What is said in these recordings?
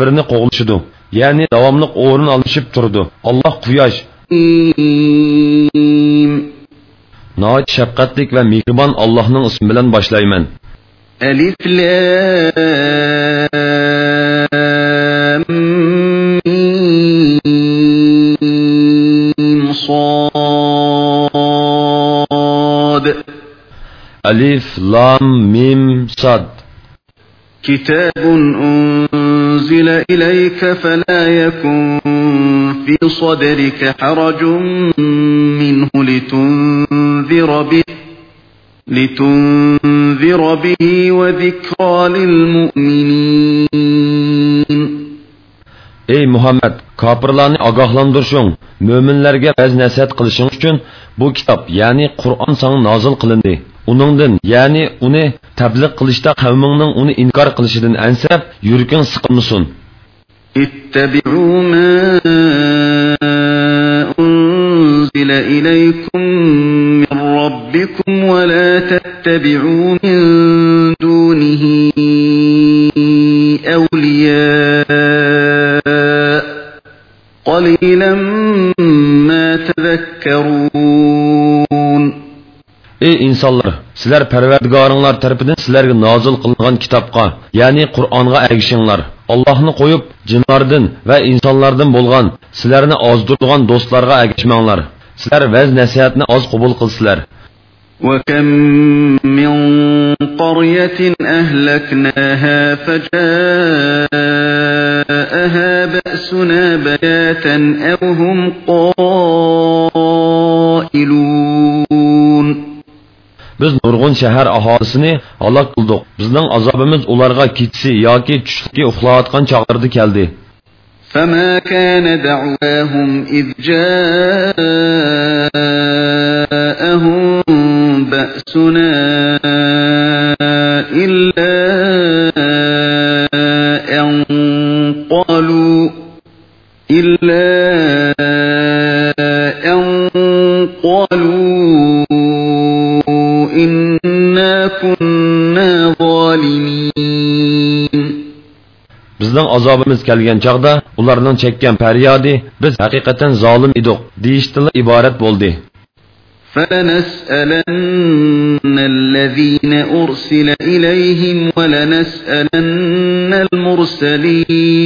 birini qo'g'lashidi ya'ni davomli o'rin alishib turdi alloh quyosh Nəhayət şəfqətlik və mehriban Allahın ismi ilə başlayıram. Elif lam mim sad. Elif lam mim sad. Kitabun un أنزل إليك فلا يكن في صدرك حرج منه لتنذر به لتنذر به وذكرى للمؤمنين Ey Muhammed, kafirlarni ogohlantirishing, mo'minlarga vaz nasihat qilishing uchun bu kitob, ya'ni Qur'on sana nozil qilindi. Uningdan, ya'ni uni tabliq qilishda qavmingning uni inkor qilishidan ansab, yuraging siqilmasin. أنزل إليكم من ربكم ولا تتبعوا من دونه أولياء قليلا ما تذكرون ey insonlar sizlar parvardigoringlar tarafidan sizlarga nozil qilingan kitobga ya'ni qur'onga ergishinglar allohni qo'yib jinlardan va insonlardan bo'lgan sizlarni ozdirgan do'stlarga ergishmanglar sizlar vaz nasihatni oz qabul qilsizlar وكم من قرية أهلكناها فجاءها بأسنا بياتا أو هم قائلون biz nurg'un shahar aholisini halok qildik bizning azobimiz ularga ketsi yoki tushlikka uxlayotgan chog'larda keldi فما كان دعواهم إذ جاءهم بأسنا إلا أن قالوا إلا bizning azobimiz kelgan chog'da ularning chekkan faryodi biz haqiqatan zolim edik deyishdan iborat bo'ldi فلنسألن الذين أرسل إليهم ولنسألن المرسلين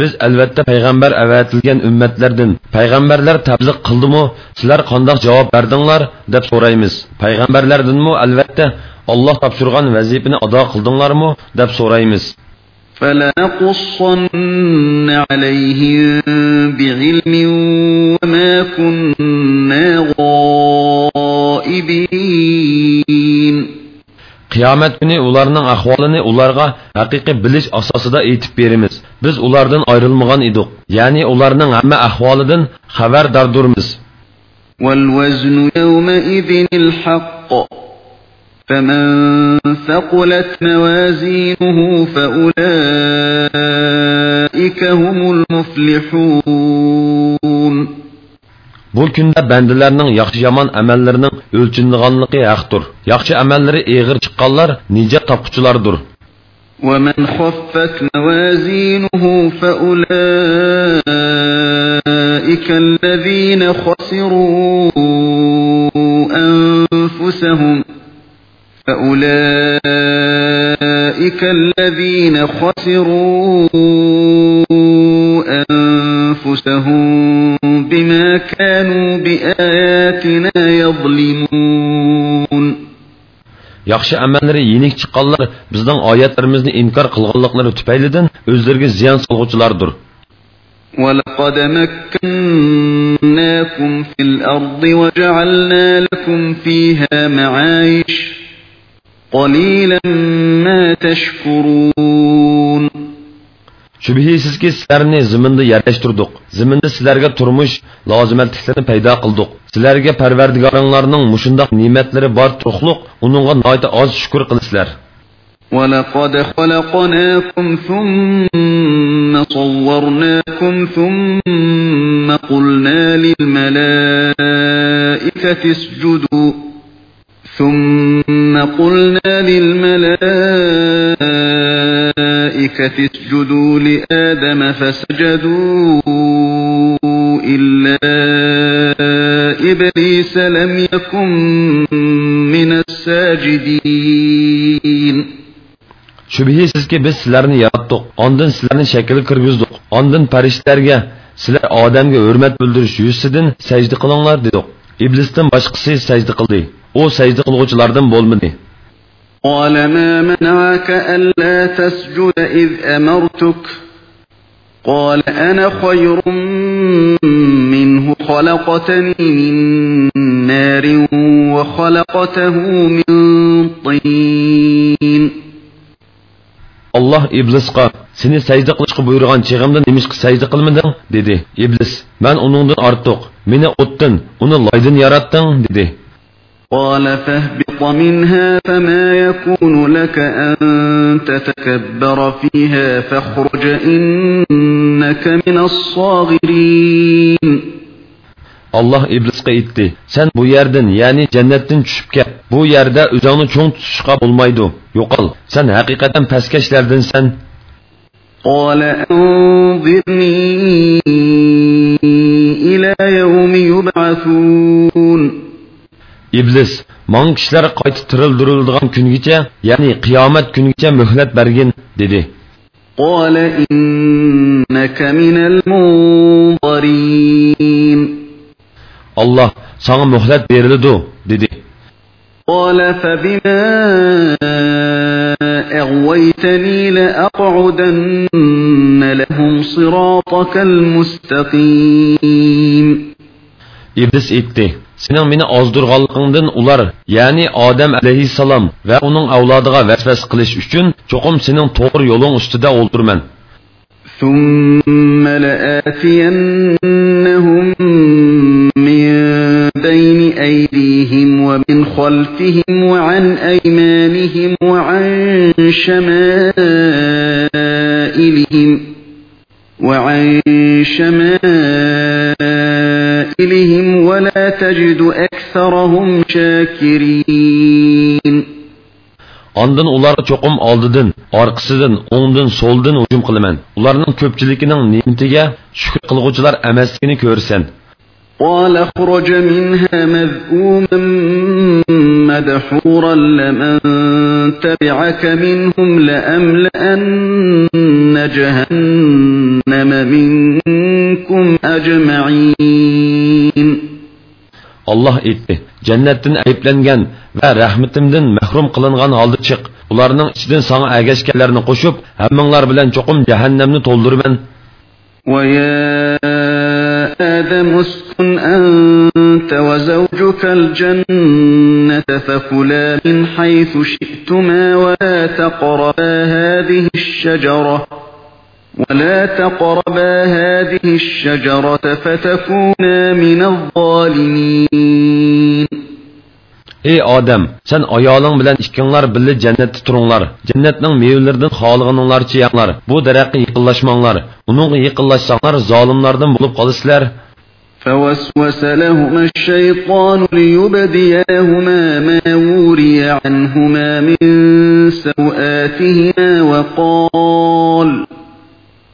biz albatta payg'ambar avatilgan ummatlardan payg'ambarlar tabliq qildimi sizlar qandoq javob berdinglar deb so'raymiz payg'ambarlardanmi albatta olloh topshirgan vazifani ado qildinglarmi deb so'raymiz فلنقصن عليهم بعلم وما كنا غائبين qiyomat kuni ularning ahvolini ularga haqiqiy bilish asosida aytib beramiz biz ulardan ayrilmagan edik ya'ni ularning hamma ahvolidan xabardordurmiz والوزن يومئذ الحق فمن ثقلت موازينه فأولئك هم المفلحون bu kunda bandalarning yaxshi yomon amallarining o'lchinganligi haqdir yaxshi amallari eg'ir chiqqanlar nijot topquchilardir ومن خفت موازينه فأولئك الذين خسروا أنفسهم فأولئك الذين خسروا أنفسهم بما كانوا بآياتنا يظلمون yaxshi amallari yenik chiqqanlar bizning oyatlarimizni inkor qilganliklari tufaylidan o'zlariga ziyon solg'uvchilardir ولقد مكناكم في الأرض وجعلنا لكم فيها معايش قليلا ما تشكرون shubhisizki sizlarni ziminda yerlashtirdik ziminda sizlarga turmush lozimatliklarni paydo qildik sizlarga parvardigoringlarning mushundoq ne'matlari bor turuqliq uningga noita oz shukur qilasizlar ولقد خلقناكم ثم صورناكم ثم قلنا للملائكة اسجدوا ثم قلنا للملائكة الملائكة اسجدوا لآدم فسجدوا إلا إبليس لم يكن من الساجدين Shubhisizki biz sizlarni yaratdik, ondan sizlarni shakl kirgizdik, ondan farishtalarga sizlar odamga hurmat bildirish yuzidan sajda qilinglar dedik. Iblisdan boshqasi sajda qildi. U sajda qilguvchilardan bo'lmadi. قال ما منعك ألا تسجد إذ أمرتك قال أنا خير منه خلقتني من نار وخلقته من طين Allah iblisqa seni sajda qilishga buyurgan chig'imda nimishqa sajda qilmading dedi iblis man uningdan ortiq meni o'tdin uni loydan yaratding dedi قال فاهبط منها فما يكون لك أن تتكبر فيها فاخرج إنك من الصاغرين Allah iblisga aytdi sen bu yerdan ya'ni jannatdan tushib ket bu yerda o'zingni cho'ng tutishga bo'lmaydi yo'qol sen haqiqatan pastkashlardansan قال أنظرني إلى يوم يبعثون iblis man kishilar qayta tirildirildigan kungacha ya'ni qiyomat kunigacha muhlat bergin dedi قال إنك من المنظرين Allah sana muhlat berildi dedi قال فبما أغويتني لأقعدن لهم صراطك المستقيم iblis aytdi Sening meni ozdirganligingdan ular ya'ni odam alayhissalom va uning avlodiga vasvas qilish uchun cho'qim sening to'g'ri yo'ling ustida o'ltirman ثم لآتينهم من بين أيديهم ومن خلفهم وعن أيمانهم وعن شمائلهم وعن شمائلهم ولا تجد أكثرهم شاكرين Ondan ular cho'qim oldidan, orqasidan, o'ngdan, so'ldan hujum qilaman. Ularning ko'pchiligining ne'matiga shukr qilguvchilar emasligini ko'rsan. قال اخرج منها مذءوما مدحورا لمن تبعك منهم لأملأن جهنم منكم أجمعين Allah aytdi: Jannatdan ayblangan va rahmatimdan mahrum qilingan holda chiq. Ularning ichidan sana agashganlarni qo'shib, hammanglar bilan cho'qim jahannamni to'ldiraman. ويا آدم اسكن أنت وزوجك الجنة فكلا من حيث شئتما ولا تقربا هذه الشجرة ولا تقربا هذه الشجرة فتكونا من الظالمين Ey odam, sen ayoling bilan ikkinglar birga jannatda turinglar. Jannatning mevalaridan xohlaganinglarcha yanglar. Bu daraxtga yaqinlashmanglar. Uningga yaqinlashsanglar zolimlardan bo'lib qolasizlar. فوسوس لهما الشيطان ليبدياهما ما وري عنهما من سوآتهما وقال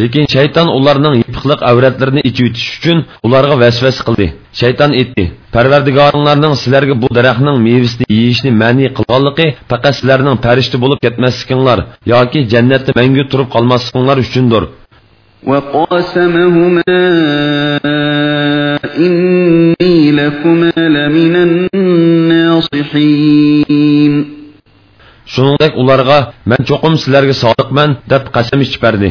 Lekin shayton ularning yipiqliq avratlarini ichib o'tish uchun ularga vasvas qildi. Shayton aytdi: "Parvardigoringlarning sizlarga bu daraxtning mevasini yeyishni ma'ni qilganligi faqat sizlarning farishta bo'lib ketmasliginglar yoki jannatda mangu turib qolmasliginglar uchundir." وقاسمهما إني لكما لمن الناصحين Shuningdek ularga "Men cho'qim sizlarga sodiqman" deb qasam ichib berdi.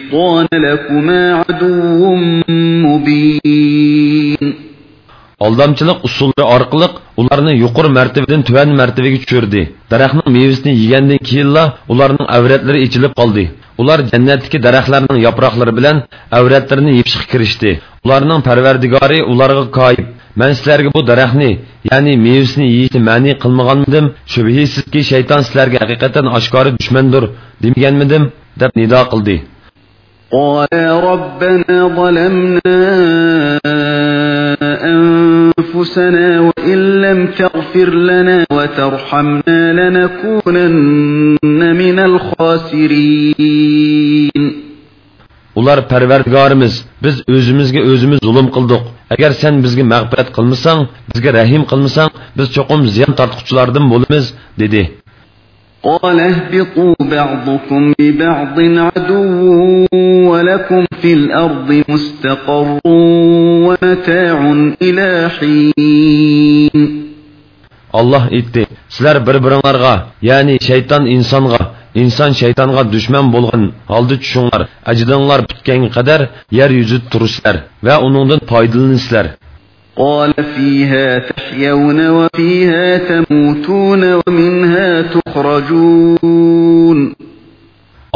الشيطان لكما عدو مبين aldamchilik usullari orqali ularni yuqori martabadan tuvan martabaga tushirdi daraxtning mevasini yegandan keyinla ularning avratlari ichilib qoldi ular jannatdagi daraxtlarning yaproqlari bilan avratlarini yepishga kirishdi ularning parvardigori ularga koyib man sizlarga bu daraxtni ya'ni mevasini yeyishni ma'ni qilmaganmidim shubhisizki shayton sizlarga haqiqatan oshkora dushmandir demaganmidim deb nido qildi قالا ربنا ظلمنا أنفسنا وإن لم تغفر لنا وترحمنا لنكونن من الخاسرين ular parvardigorimiz biz o'zimizga o'zimiz zulm qildik agar sen bizga mag'firat qilmasang bizga rahim qilmasang biz cho'qim ziyon tortquchilardan bo'lamiz dedi قال اهبطوا بعضكم لبعض عدو ولكم في الأرض مستقر ومتاع إلى حين Allah aytdi sizlar bir biringlarga ya'ni shayton insonga inson shaytonga dushman bo'lgan holda tushinglar ajdonlar bitganga qadar yer yuzida turishlar va uningdan foydalansizlar قال فيها تحيون وفيها تموتون ومنها تخرجون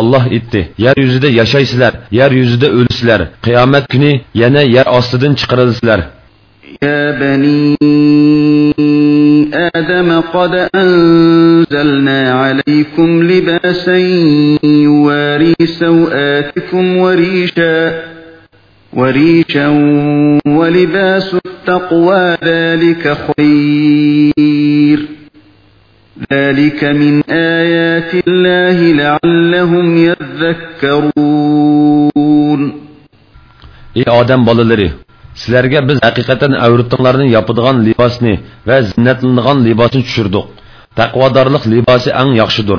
Allah aytdi yer yuzida yashaysizlar yer yuzida o'lisizlar qiyomat kuni yana yer ostidan chiqarilsizlar يا بني آدم قد أنزلنا عليكم لباسا يواري سوآتكم وريشا وريشا ولباس التقوى ذلك خير ذلك من آيات الله لعلهم يذكرون ey odam bolalari sizlarga biz haqiqatan avratinglarni yopadigan libosni va zinnatlanadigan libosni tushirdik taqvodorlik libosi eng yaxshidir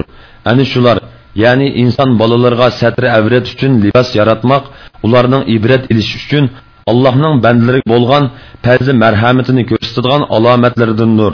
ana shular ya'ni inson bolalarga satri avrat uchun libos yaratmoq ularning ibrat ilish uchun allohning bandalariga bo'lgan fazli marhamatini ko'rsatadigan alomatlaridandir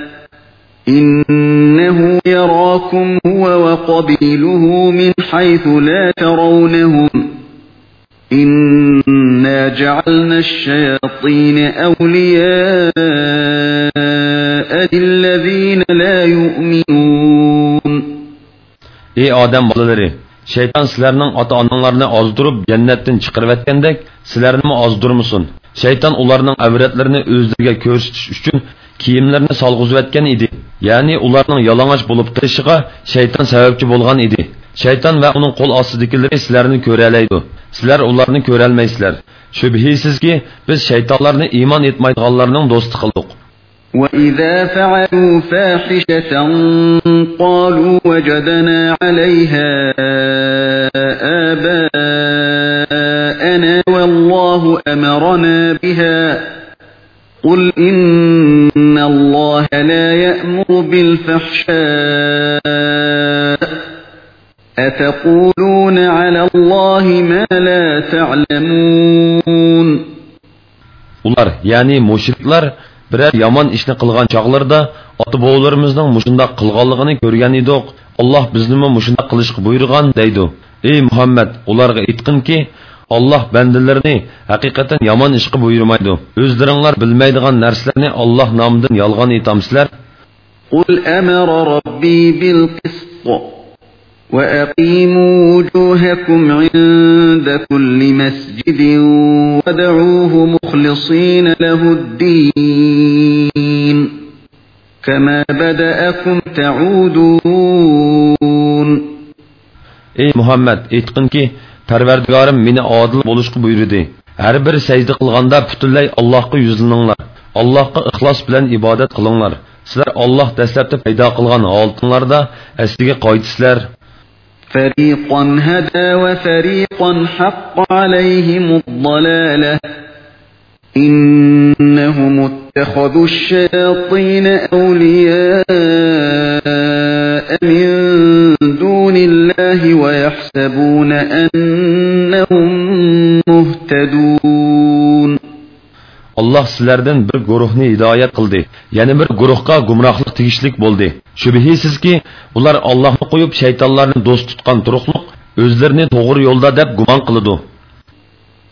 إنه يراكم هو وقبيله من حيث لا ترونهم إنا جعلنا الشياطين أولياء للذين لا يؤمنون ey odam bolalari shayton sizlarning ota onanglarni ozdirib jannatdan chiqarayotgandek sizlarni ozdirmasin shayton ularning avratlarini o'zlariga ko'rsatish uchun kiyimlarini solg'izayotgan edi ya'ni ularning yalang'och bo'lib turishiga shayton sababchi bo'lgan edi shayton va uning qo'l ostidagilari sizlarni ko'ralaydi sizlar ularni ko'rolmaysizlar shubhisizki biz shaytonlarni iymon etmaydiganlarning do'sti qildik وإذا فعلوا فاحشة قالوا وجدنا عليها آباءنا والله أمرنا بها قل إن الله لا يأمر بالفحشاء أتقولون على الله ما لا تعلمون ular ya'ni mushriklar biror yomon ishni qilgan chog'larida ota bovlarimizning mushundoq qilganligini ko'rgan edik alloh biznimi mushundoq qilishga buyurgan deydi ey muhammad ularga aytqinki olloh bandalarni haqiqatan yomon ishga buyurmaydi o'zlaringlar bilmaydigan narsalarni olloh nomidan yolg'on aytamsizlar قل أمر ربي بالقسط وأقيموا وجوهكم عند كل مسجد ودعوه مخلصين له الدين كما بدأكم تعودون ey muhammad aytqinki parvardigorim meni odil bo'lishga buyurdi har bir sajda qilganda butunlay allohga yuzlaninglar allohga ixlos bilan ibodat qilinglar sizlar olloh dastlabda paydo qilgan oltinlarda asliga qoydisizlar فريقا هدى وفريقا حق عليهم الضلالة إنهم اتخذوا الشياطين أولياء من دون الله ويحسبون أنهم Allah sizlardan bir guruhni hidoyat qildi, yana bir guruhga gumrohlik tegishlik bo'ldi. Shubhisizki, ular Allohni qo'yib shaytonlarni do'st tutgan turuqliq o'zlarini to'g'ri yo'lda deb gumon qiladi.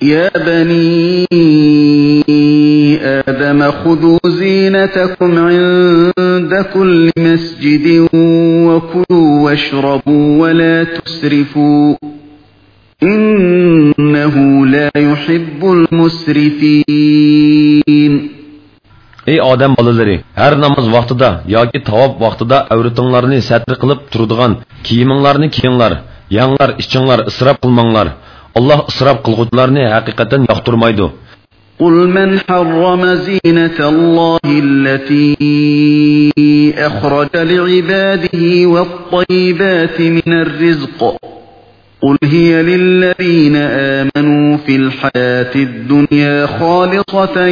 يا بني آدم خذوا زينتكم عند كل مسجد وكلوا واشربوا ولا تسرفوا إنه لا يحب المسرفين Ey odam bolalari, har namoz vaqtida yoki tavob vaqtida avratinglarni satr qilib turadigan kiyiminglarni kiyinglar, yanglar, ichinglar isrof qilmanglar. Alloh isrof qilguvchilarni haqiqatan yoqtirmaydi. قل من حرم زينة الله التي أخرج لعباده والطيبات من الرزق قل هي للذين آمنوا في الحياة الدنيا خالصة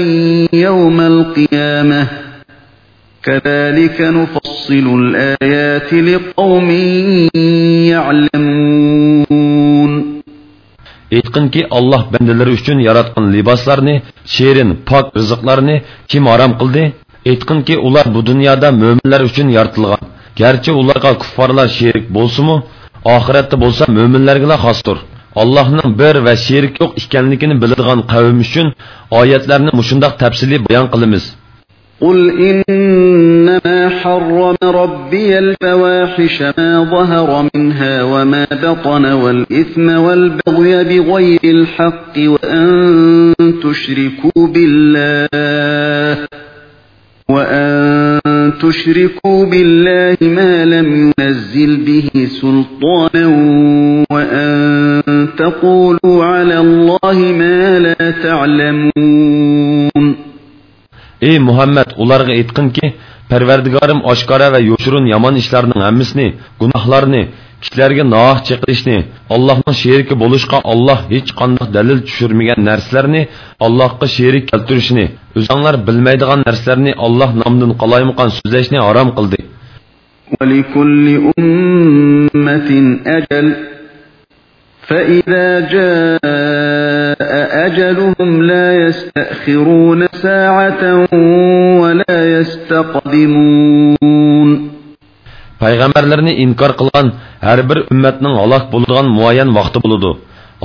يوم القيامة كذلك نفصل الآيات لقوم يعلمون aytqinki olloh bandalari uchun yaratgan liboslarni sherin pok rizqlarni kim harom qildi aytqinki ular bu dunyoda mo'minlar uchun yaratilgan garchi ularga kuffarlar sherik bo'lsimi oxiratda bo'lsa mo'minlarga xosdir allohning bir va sherik yo'q ekanligini biladigan qavm uchun oyatlarni mushundoq tafsiliy bayon qilamiz قل إنما حرم ربي الفواحش ما ظهر منها وما بطن والإثم والبغي بغير الحق وأن تشركوا بالله وأن تشركوا بالله ما لم ينزل به سلطانا وأن تقولوا على الله ما لا تعلمون Ey Muhammad, ularga aytqinki, Parvardigorim oshkora va yo'shirun yomon ishlarning hammasini, gunohlarni, kishilarga nohaq chiqishni, Allohning sheriki bo'lishga Alloh hech qanday dalil tushirmagan narsalarni Allohga sherik keltirishni, o'zinglar bilmaydigan narsalarni Alloh nomidan qalaymaqan so'zlashni harom qildi. فإذا جاء أجلهم لا يستأخرون ساعة ولا يستقدمون payg'ambarlarni inkor qilgan har bir ummatning halok bo'ladigan muayyan vaqti bo'ladi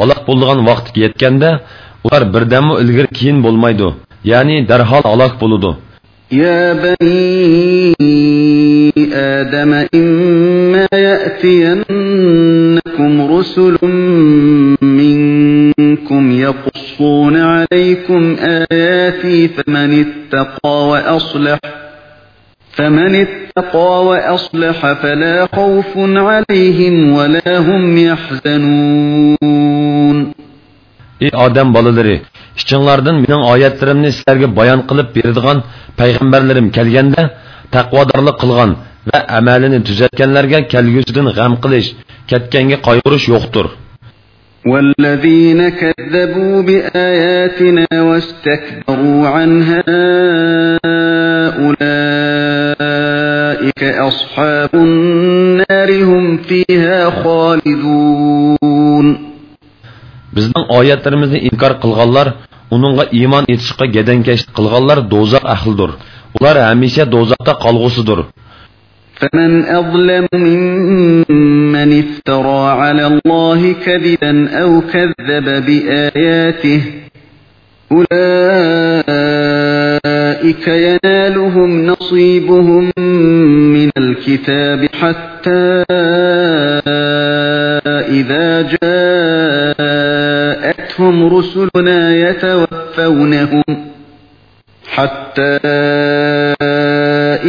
halok bo'ladigan vaqt yetganda ular birdammi ilgari keyin bo'lmaydi ya'ni darhol halok bo'ladi يا بني آدم إما يأتينكم رسل منكم يقصون عليكم آياتي فمن اتقى وأصلح فمن اتقى وأصلح فلا خوف عليهم ولا هم يحزنون ey odam bolalari ichinglardan mening oyatlarimni sizlarga bayon qilib beradigan payg'ambarlarim kelganda taqvodorlik qilgan va amalini tuzatganlarga kelgusidan g'am qilish ketganga qayg'urish yo'qdir والذين كذبوا بآياتنا واستكبروا عنها أولئك أصحاب النار هم فيها خالدون. بزن آيات رمزن إنكار قلغالر ونونغا إيمان إتشقا جدن كشت قلغالر دوزا أخل دور ولار هميشة دوزا تا دور فمن أظلم ممن افترى على الله كذبا أو كذب بآياته أولئك ينالهم نصيبهم الكتاب حتى إذا جاءتهم رسلنا يتوفونهم حتى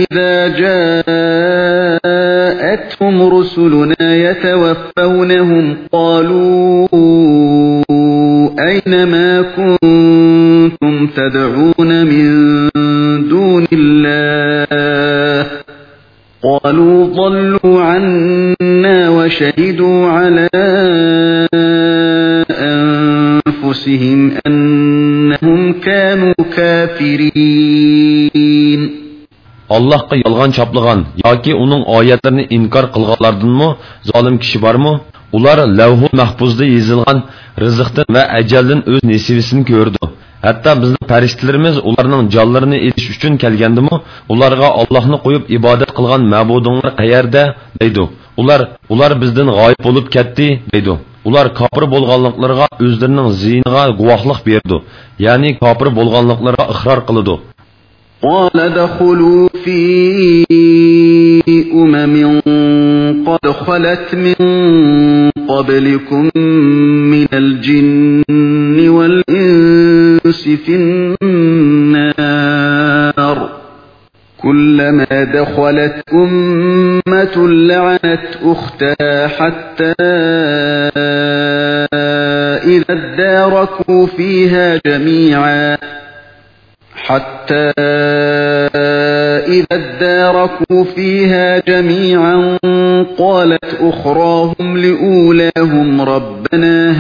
إذا جاءتهم رسلنا يتوفونهم قالوا أين ما كنتم تدعون من ضلوا عنا وشهدوا على أنفسهم أنهم كانوا كافرين Allohga yolg'on choplagan yoki uning oyatlarini inkor qilganlardanmi zolim kishi bormi? Ular lavhul mahfuzda yozilgan rizqdan va ajaldan o'z nasibasini ko'rdi. Hatto bizning farishtalarimiz ularning jonlarini elish uchun kelgandimi, ularga Allohni qo'yib ibodat qilgan ma'budinglar qayerda deydi. Ular ular bizdan g'oyib bo'lib ketdi deydi. Ular kofir bo'lganliklariga o'zlarining ziyniga guvohlik berdi. Ya'ni kofir bo'lganliklariga iqror qildi. قال دخلوا في أمم قد خلت من قبلكم من الجن والإنس في النار. كلما دخلت أمة لعنت أختها حتى إذا اداركوا فيها جميعا. حتى إذا اداركوا فيها جميعا قالت أخراهم لأولاهم ربنا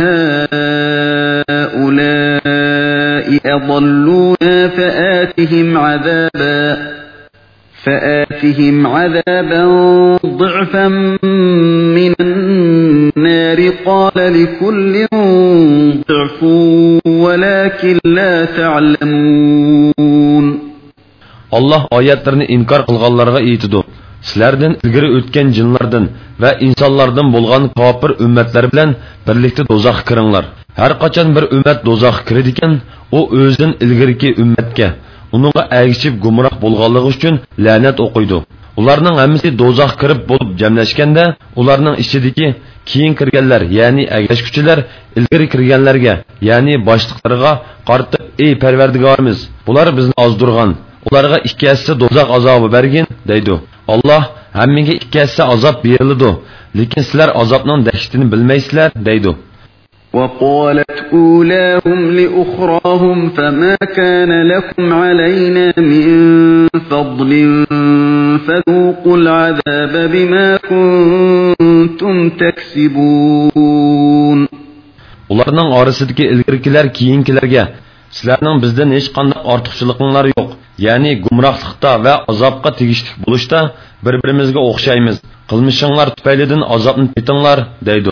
هؤلاء. أضلونا فآتهم عذابا فآتهم عذابا ضعفا من النار قال لكل ضعف ولكن لا تعلمون Allah oyatlarini inkor qilganlarga aytidi. Sizlardan ilgari o'tgan jinlardan va insonlardan bo'lgan kofir ummatlar bilan birlikda dozoqqa kiringlar. Har qachon bir ummat dozoqqa kiradi ekan, u o'zidan ilgariki ummatga, uningga agishib gumroh bo'lganligi uchun la'nat o'qiydi. Ularning hammasi dozoqqa kirib bo'lib jamlashganda, ularning ichidagi keyin kirganlar, ya'ni agashkuchilar ilgari kirganlarga, ya'ni boshliqlarga qartib, "Ey Parvardigorimiz, bular bizni ozdirgan, ularga ikki hassa do'zax azobi bergin deydi alloh hammaga ikki hassa azob beriladi lekin sizlar azobning dahshatini bilmaysizlar deydi وقالت أولاهم لأخراهم فما كان لكم علينا من فضل فذوقوا العذاب بما كنتم تكسبون Ularning orasidagi ilgirkilar keyinkilarga sizlarning bizdan hech qanday ortiqchiliklaringiz yo'q ya'ni gumrohlikda va azobga tegishli bo'lishda bir birimizga o'xshaymiz qilmishinglar tufaylidan azobni tetinglar deydi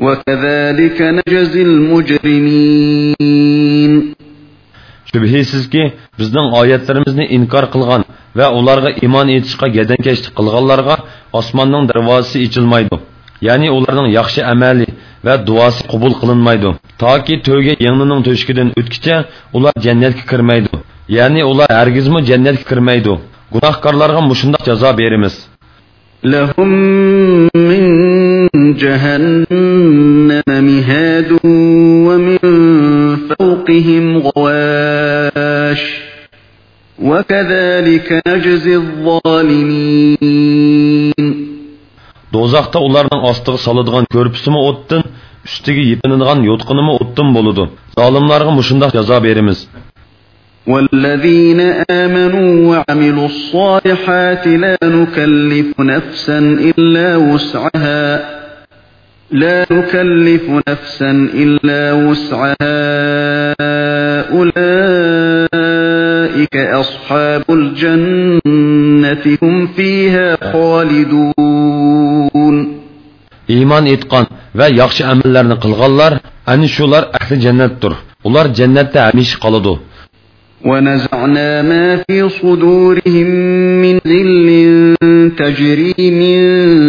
وكذلك نجزي المجرمين shubhisizki bizning oyatlarimizni inkor qilgan va ularga iymon etishga gadankashlik qilganlarga osmonning darvozasi ochilmaydi ya'ni ularning yaxshi amali va duosi qabul qilinmaydi toki to'yga yangnining to'shkidan o'tkicha ular jannatga kirmaydi ya'ni ular hargizmi jannatga kirmaydi gunohkorlarga mushundoq jazo beramiz لهم من جهنم مهاد ومن فوقهم غواش وكذلك نجزي الظالمين do'zaxda ularning ostiga soladigan ko'rpisimi o'tdan ustiga yepinadigan yo'tqinimi o'tdan bo'ladi zolimlarga mushundoq jazo beramiz والذين آمنوا وعملوا الصالحات لا نكلف نفسا إلا وسعها لا نكلف نفسا إلا وسعها. أولئك أصحاب الجنة هم فيها خالدون. إيمان إتقان ويخشى أملارنا قلغالار أن شولار أهل جنة تر ولار جنة أميش قلدو. ونزعنا ما في صدورهم من ذل تجري من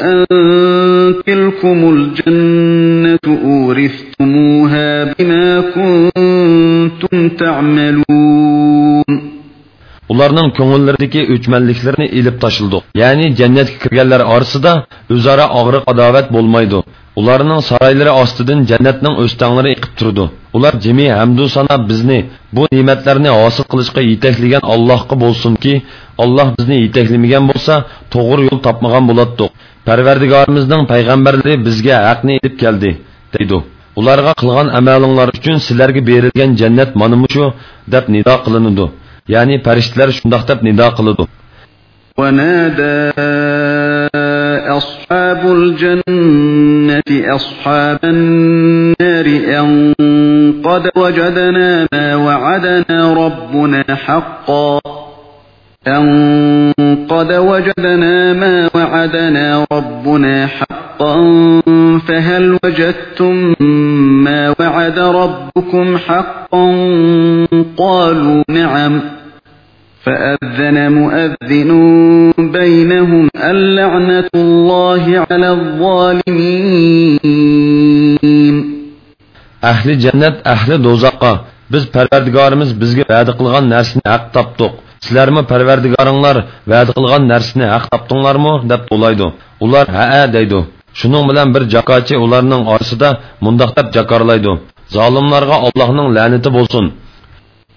أن تلكم الجنة أورثتموها بما كنتم تعملون ularning ko'ngillardagi o'chmanliklarni ilib tashildik ya'ni jannatga kirganlar orasida o'zaro og'riq adovat bo'lmaydi ularning saroylari ostidan jannatning o'stanglari iqib turdi ular jimi hamdu sana bizni bu ne'matlarni hosil qilishga yetaklagan allohga bo'lsinki olloh bizni yetaklamagan bo'lsa to'g'ri yo'l topmagan bo'lardik parvardigorimizning payg'ambarlari bizga haqni ilib keldi deydi ularga qilgan amalinglar uchun sizlarga berilgan jannat mana shu deb nido qilinadi ya'ni farishtalar shundoq deb nido qiladi ونادى أصحاب الجنة أصحاب النار أن قد وجدنا ما وعدنا ربنا حقا أن قد وجدنا ما وعدنا ربنا حقا فهل وجدتم ما وعد ربكم حقا قالوا نعم فأذن مؤذن بينهم اللعنة الله على الظالمين ahli jannat ahli do'zaxqa biz parvardigorimiz bizga va'da qilgan narsani haq topdik sizlarmi parvardigoringlar va'da qilgan narsani haq topdinglarmi deb to'laydi ular ha deydi shuning bilan bir jakochi ularning orasida mundoq deb jakorlaydi zolimlarga allohning la'nati bo'lsin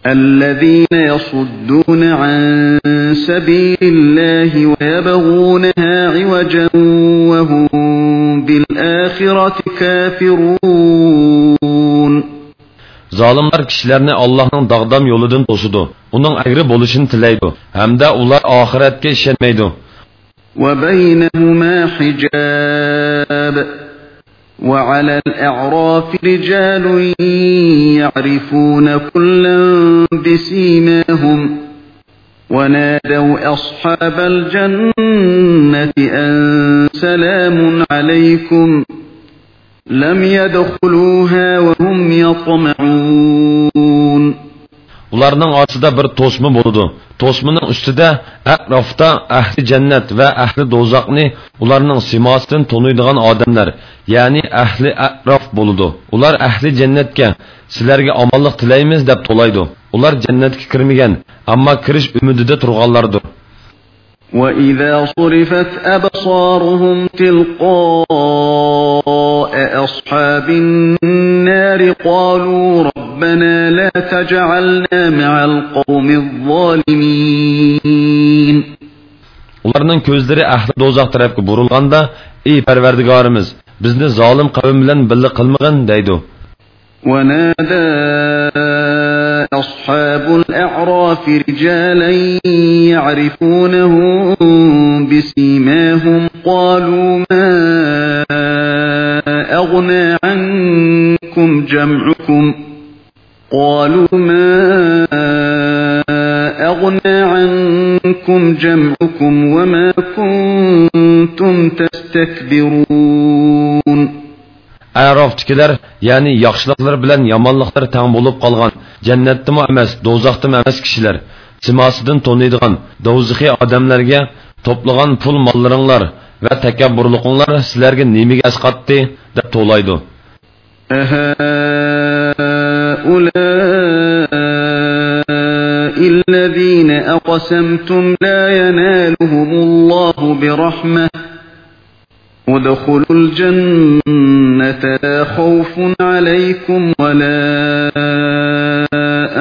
الذين يصدون عن سبيل الله ويبغونها عوجا وهم بالآخرة كافرون Zalimlar kishilarni Allohning dog'dam yo'lidan to'sidi, uning agri bo'lishini tilaydi, hamda ular oxiratga ishonmaydi. وبينهما حجاب وعلى الأعراف رجال يعرفون كلا بسيماهم ونادوا أصحاب الجنة أن سلام عليكم لم يدخلوها وهم يطمعون Ularning orasida bir to'sma bo'ladi. To'smaning ustida atrofda ahli jannat va ahli do'zaxni ularning simosidan toniydigan odamlar, ya'ni ahli atrof bo'ladi. Ular ahli jannatga sizlarga omonlik tilaymiz deb to'laydi. Ular jannatga kirmagan, ammo kirish umidida turganlardir. وإذا صرفت أبصارهم تلقاء أصحاب النار قالوا ربنا لا تجعلنا مع القوم الظالمين Ularning ko'zlari ahli do'zax tarafga burilganda, "Ey Parvardigorimiz, bizni zolim qavm bilan birga qilmag'in" deydi. ونادى أصحاب الأعراف رجالا يعرفونهم بسيماهم قالوا ما أغنى عنكم جمعكم قالوا ما أغنى عنكم جمعكم وما كنتم تستكبرون Arofchikilar, ya'ni yaxshiliklar bilan yomonliklar tang bo'lib qolgan, jannatdimi emas, do'zaxdimi emas kishilar, simosidan toniydigan do'zaxiy odamlarga to'plagan pul mollaringlar va takabburliqinglar sizlarga nimaga asqatdi deb to'laydi. الذين أقسمتم لا ينالهم الله برحمة ادخلوا الجنة لا خوف عليكم ولا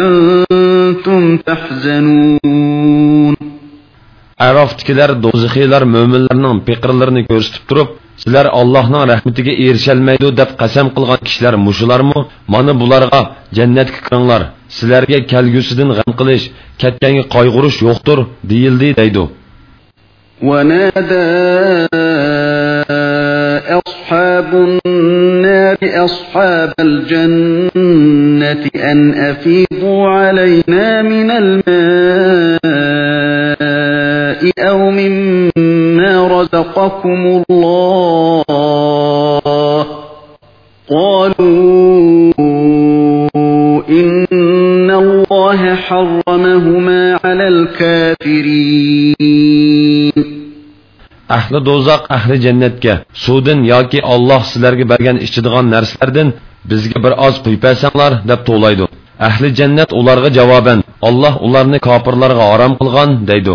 أنتم تحزنون Arofchikilar do'zaxiylar mo'minlarning piqirlarini ko'rsatib turib, sizlar Allohning rahmatiga erishalmaydi deb qasam qilgan kishilar mushularmi? Mana bularga jannatga kiringlar. Sizlarga kelgusidan g'am qilish, ketganga qayg'urish yo'qdir, deyildi deydi. ونادى أصحاب النار أصحاب الجنة أن أفيضوا علينا من الماء أو مما رزقكم الله قالوا إن الله حرمهما على الكافرين ahli do'zax ahli jannatga suvdin yoki olloh sizlarga bergan ichadigan narsalardan bizga bir oz quypasanglar deb to'laydi ahli jannat ularga javoban olloh ularni kofirlarga harom qilgan deydi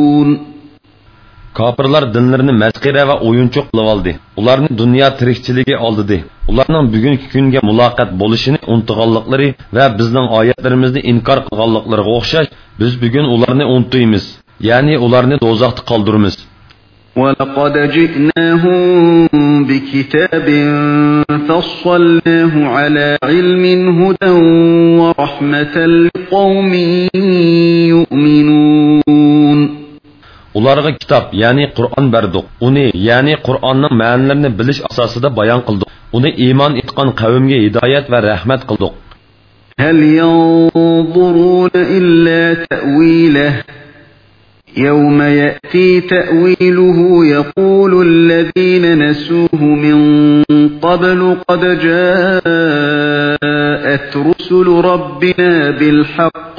Kafirlar dinlarini mazqira va o'yinchoq qilib oldi. Ularni dunyo tirikchiligi oldidi. Ularning bugungi kunga muloqot bo'lishini unutganliklari va bizning oyatlarimizni inkor qilganliklariga o'xshash, biz bugun ularni unutmaymiz. Ya'ni ularni do'zaxda qoldiramiz. ولقد جئناهم بكتاب فصلناه على علم هدى ورحمة لقوم ularga kitob ya'ni qur'on berdik uni ya'ni qur'onning ma'nilarini bilish asosida bayon qildik uni iymon etgan qavmga hidoyat va rahmat qildik هل ينظرون إلا تأويله يوم يأتي تأويله يقول الذين نسوه من قبل قد جاءت رسل ربنا بالحق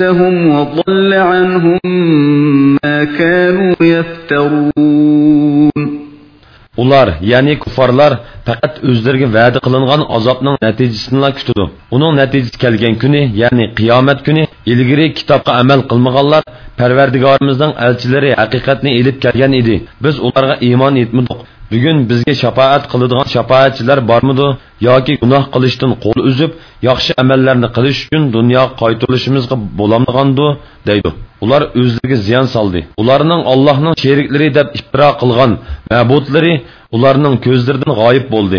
أنفسهم وضل عنهم ما كانوا يفترون ular ya'ni kuffarlar faqat o'zlariga va'da qilingan azobning natijasini kutadi uning natijasi kelgan kuni ya'ni qiyomat kuni ilgari kitobga amal qilmaganlar parvardigorimizning elchilari haqiqatni ilib kelgan edi biz ularga iymon etmadik bugun bizga shafoat qiladigan shafoatchilar bormidi yoki gunoh qilishdan qo'l uzib yaxshi amallarni qilish uchun dunyo qaytirilishimizga bo'lamdigandu deydi ular o'zlariga ziyon soldi ularning allohning sheriklari deb iftiro qilgan ma'budlari ularning ko'zlaridan g'oyib bo'ldi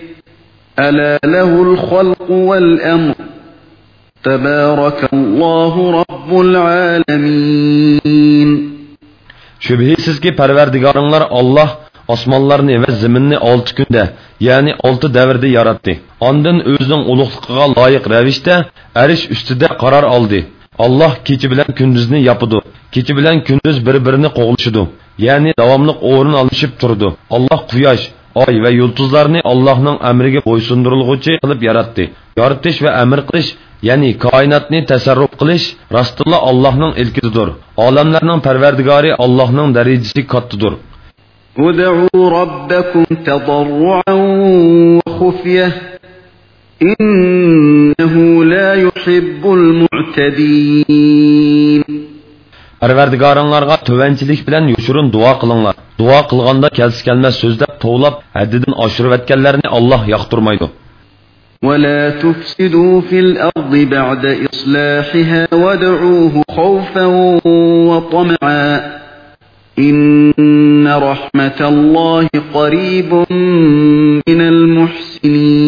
ألا له الخلق والأمر تبارك الله رب العالمين shubhisizki parvardigoringlar olloh osmonlarni va zaminni olti kunda ya'ni olti davrda yaratdi ondin o'zining ulug'ligiga loyiq ravishda arish ustida qaror oldi olloh kecha bilan kunduzni yopidi kecha bilan kunduz bir birini qo'g'lishidi ya'ni davomli o'rin olishib turdi olloh quyosh oy va yulduzlarni Allohning amriga bo'ysundirilg'uchi qilib yaratdi. Yoritish va amr qilish, ya'ni koinotni tasarruf qilish rostilla Allohning ilkididir. Olamlarning parvardigori Allohning darajasi kattadir. ادعوا ربكم تضرعا وخفية إنه لا يحب المعتدين Parvardigoringlarga tuvanchilik bilan yushurun duo qilinglar. Duo qilganda kelsi kelmas so'zlab tovlab haddidan oshirib etganlarni Alloh yoqtirmaydi. ولا تفسدوا في الأرض بعد إصلاحها وادعوه خوفا وطمعا إن رحمة الله قريب من المحسنين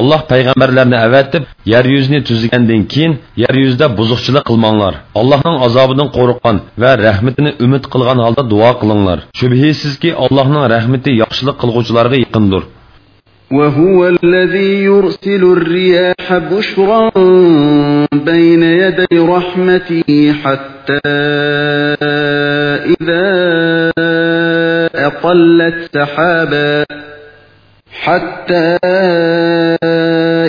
alloh payg'ambarlarni avatib yer yuzini tuzgandan keyin yer yuzida buzuqchilik qilmanglar allohning azobidan qo'rqqan va rahmatini umid qilgan holda duo qilinglar shubhisizki allohning rahmati yaxshilik qilg'uvchilarga yaqindir وهو الذي يرسل الرياح بشرا بين يدي رحمته حتى إذا أقلت سحابا حتى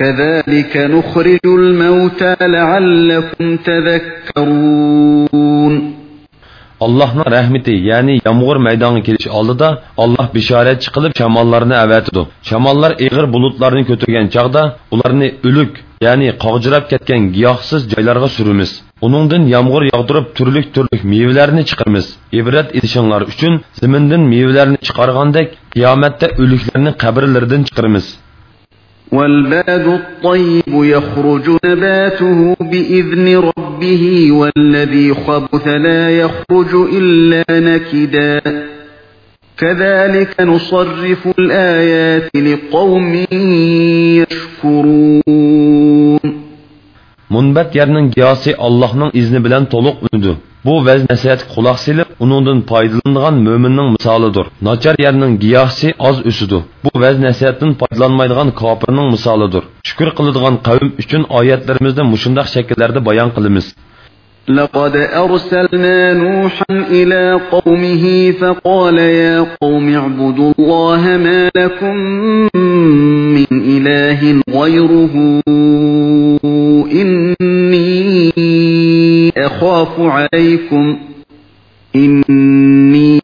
كذلك نخرج الموتى لعلكم تذكرون Allah'ın rahmeti yani yağmur meydana kelish oldida Allah bishoratchi qilib shamollarni avatidi. Shamollar ig'ir bulutlarni ko'targan chaqda ularni o'lik, ya'ni qog'jirab ketgan giyohsiz joylarga suramiz. Uningdan yağmur yog'dirib turlik-turlik mevalarni chiqaramiz. Ibrat edishinglar uchun zamindan mevalarni chiqargandek qiyomatda o'liklarni qabrlaridan chiqaramiz. والبلد الطيب يخرج نباته بإذن ربه والذي خبث لا يخرج إلا نكدا كذلك نصرف الآيات لقوم يشكرون Munbat yerning giyosi Allohning izni bilan to'liq unidi. Bu vaz nasihatga quloq silib, uningdan foydalanadigan mo'minning misolidir. Nachar yerning giyosi oz o'sidi. Bu vaz nasihatdan foydalanmaydigan kofirning misolidir. Shukr qiladigan qavm uchun oyatlarimizni mushundaq shakllarda bayon qilamiz. لقد أرسلنا نوحا إلى قومه فقال يا قوم اعبدوا الله ما لكم من إله غيره إني أخاف عليكم إني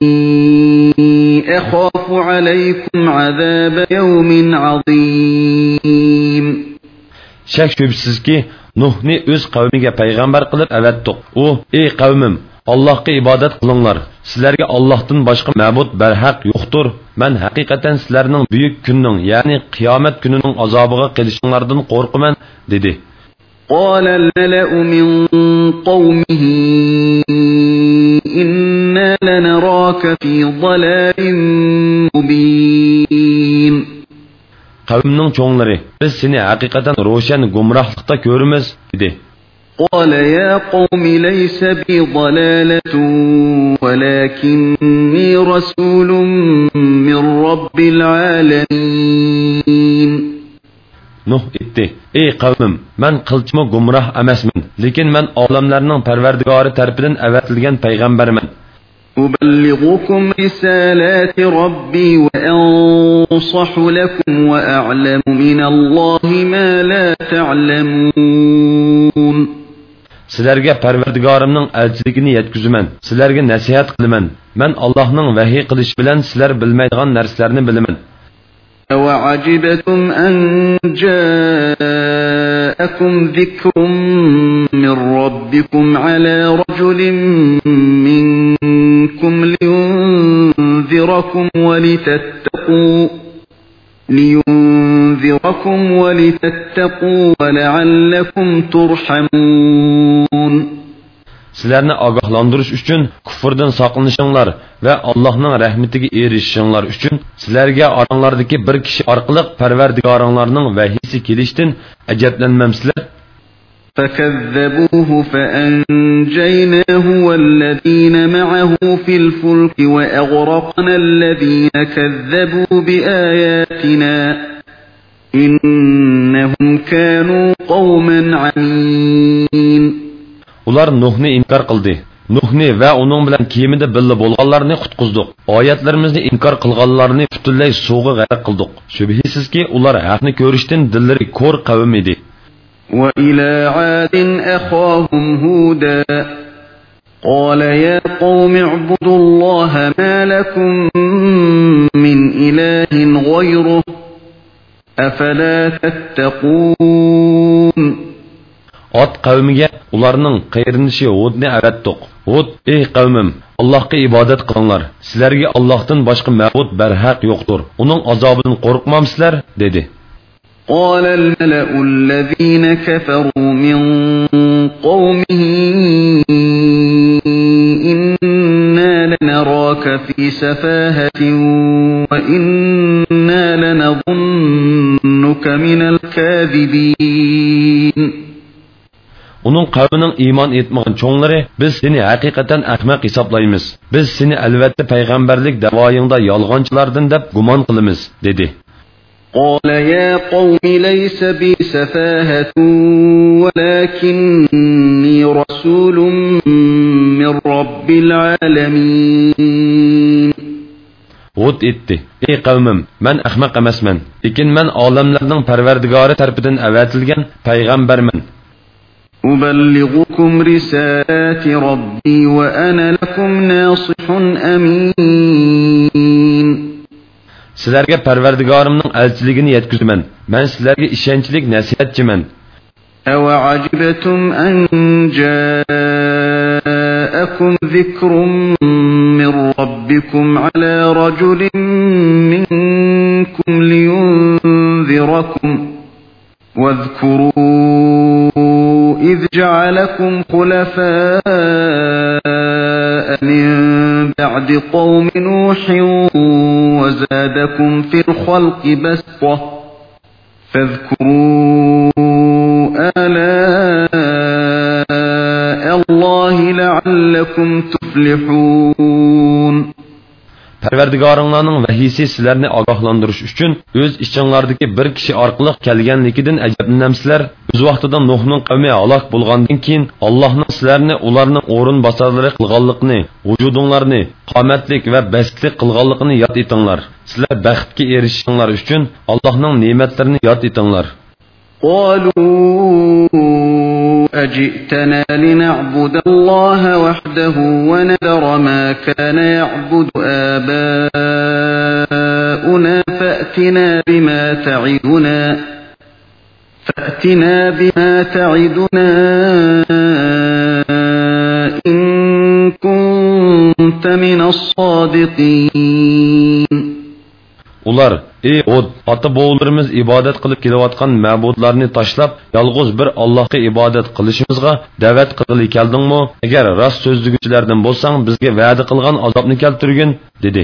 أخاف عليكم عذاب يوم عظيم shak shubsizki nuhni o'z qavmiga payg'ambar qilib avatdiq u ey qavmim allohga ibodat qilinglar sizlarga allohdan boshqa ma'bud barhaq yo'qdir man haqiqatan sizlarning buyuk kunning ya'ni qiyomat kunining azobiga qilishinglardan qo'rqaman dedi قال الملأ من قومه إنا لنراك في ضلال مبين qavmning cho'nglari biz seni haqiqatan ro'shan gumrohlikda ko'ramiz dedi قال يا قوم ليس بي ضلالة ولكني رسول من رب العالمين Nuh etdi: "Ey qavmim, men qilchmi gumroh emasman, lekin men olamlarning Parvardigori tarafidan avatilgan payg'ambarman." أبلغكم رسالات ربي وأنصح لكم وأعلم من الله ما لا تعلمون Sizlarga Parvardigorimning elchiligini yetkazaman. Sizlarga nasihat qilaman. Men Allohning vahiy qilishi bilan sizlar bilmaydigan narsalarni bilaman. وعجبتم أن جاءكم ذكر من ربكم على رجل منكم لينذركم ولتتقوا لينذركم ولتتقوا ولعلكم ترحمون. sizlarni ogohlantirish uchun kufrdan saqlanishinglar va allohning rahmatiga erishishinglar uchun sizlarga oranglardagi bir kishi orqali parvardigoringlarning vahiysi kelishdan ajablanmamsizlar فكذبوه فأنجيناه والذين معه في الفلك وأغرقنا الذين كذبوا بآياتنا إنهم كانوا قوما عمين ular nuhni inkor qildi وإلى عاد أخاهم هودا قال يا قوم اعبدوا الله ما لكم من إله غيره أفلا تتقون ot qavmiga ularning qayrindishi hudni avatdiq hud ey qavmim allohga ibodat qilinglar sizlarga allohdan boshqa ma'bud barhaq yo'qdir uning azobidan qo'rqmamsizlar dedi قال الملأ الذين كفروا من قومه إنا لنراك في سفاهة وإنا لنظنك من الكاذبين uning qavmining iymon etmagan cho'nglari biz seni haqiqatan ahmaq hisoblaymiz biz seni albatta payg'ambarlik davoyingda yolg'onchilardan deb gumon qilamiz dedi قال يا قوم ليس بي سفاهة ولكني رسول من رب العالمين Hud etdi. Ey qavmim, men ahmaq emasman, lekin men olamlarning parvardigori tarafidan avatilgan payg'ambarman. أبلغكم رسالات ربي وأنا لكم ناصح أمين. سلرگه پروردگارمنن الچلیگنی یتکردمن من سلرگه ایشنچلیگ نسیتچمن أو عجبتم أن جاءكم ذكر من ربكم على رجل منكم لينذركم واذكروا إذ جعلكم خلفاء من بعد قوم نوح وزادكم في الخلق بسطة فاذكروا آلاء الله لعلكم تفلحون Parvardigoringlarning vahiysi sizlarni ogohlantirish uchun o'z ichinglardagi bir kishi orqali kelganligidan ajablanamsizlar. O'z vaqtida Nuhning qavmi halok bo'lgandan keyin Allohning sizlarni ularning o'rin bosarlari qilganligini, vujudinglarni qomatlik va bastlik qilganligini yod etinglar. Sizlar baxtga erishishinglar uchun Allohning ne'matlarini yod etinglar. أجئتنا لنعبد الله وحده ونذر ما كان يعبد آباؤنا فأتنا بما تعدنا فأتنا بما تعدنا إن كنت من الصادقين Ular, ey Od, ota boğullarımız ibadet qilib kelayotgan ma'budlarni tashlab, yolg'iz bir Allohga ibodat qilishimizga da'vat qilgili keldingmi? Agar rost so'zluguvchilardan bo'lsang, bizga va'da qilgan azobni keltirgin, dedi.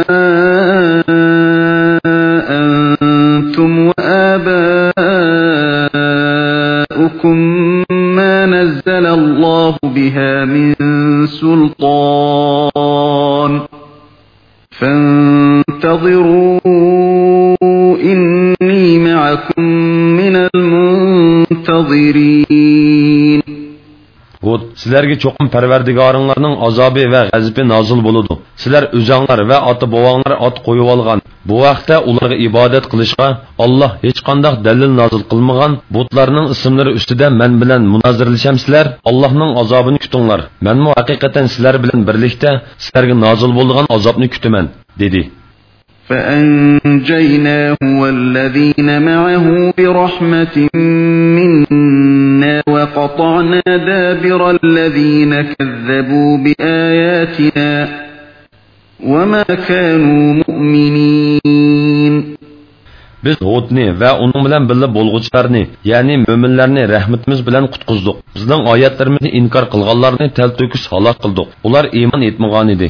المنتظرين Hud, sizlarga cho'qim parvardigoringlarning azobi va g'azabi nozil bo'ladi. Sizlar o'zinglar va ota bovonglar ot qo'yib olgan. Bu vaqtda ularga ibodat qilishga Alloh hech qanday dalil nozil qilmagan butlarning ismlari ustida men bilan munozirlashamsizlar. Allohning azobini kutinglar. Men mu haqiqatan sizlar bilan birlikda sizlarga nozil bo'lgan azobni kutaman, dedi. فأنجيناه والذين معه برحمة منا وقطعنا دابر الذين كذبوا بآياتنا وما كانوا مؤمنين Biz Hudni va uning bilan birga bo'lg'uchilarni, ya'ni mo'minlarni rahmatimiz bilan qutqizdik. Bizning oyatlarimizni inkor qilganlarni talto'kis halok qildik. Ular iymon etmagan edi.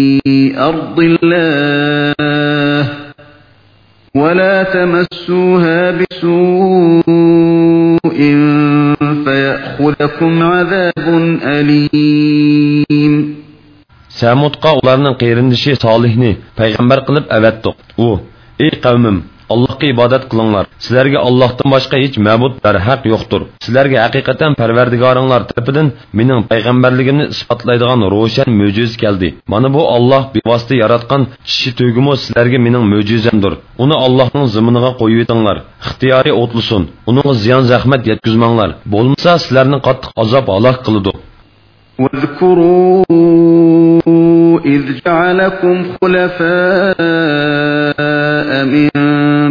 أرض الله ولا تمسوها بسوء فيأخذكم عذاب أليم Samudqa ularning qeyrindishi Solihni payg'ambar qilib avatdiq. U: "Ey qavmim, Allohga ibodat qilinglar. Sizlarga Allohdan boshqa hech ma'bud barhaq yo'qdir. Sizlarga haqiqatan Parvardigoringlar tarafidan mening payg'ambarligimni isbotlaydigan ro'shan mo'jiz keldi. Mana bu Alloh bevosita yaratgan kishi tugimi sizlarga mening mo'jizamdir. Uni Allohning ziminiga qo'yib etinglar. Ixtiyoriy o'tlusin. Uningga ziyon zahmat yetkazmanglar. Bo'lmasa sizlarni qattiq azob halok qiladi. واذكروا إذ جعلكم خلفاء من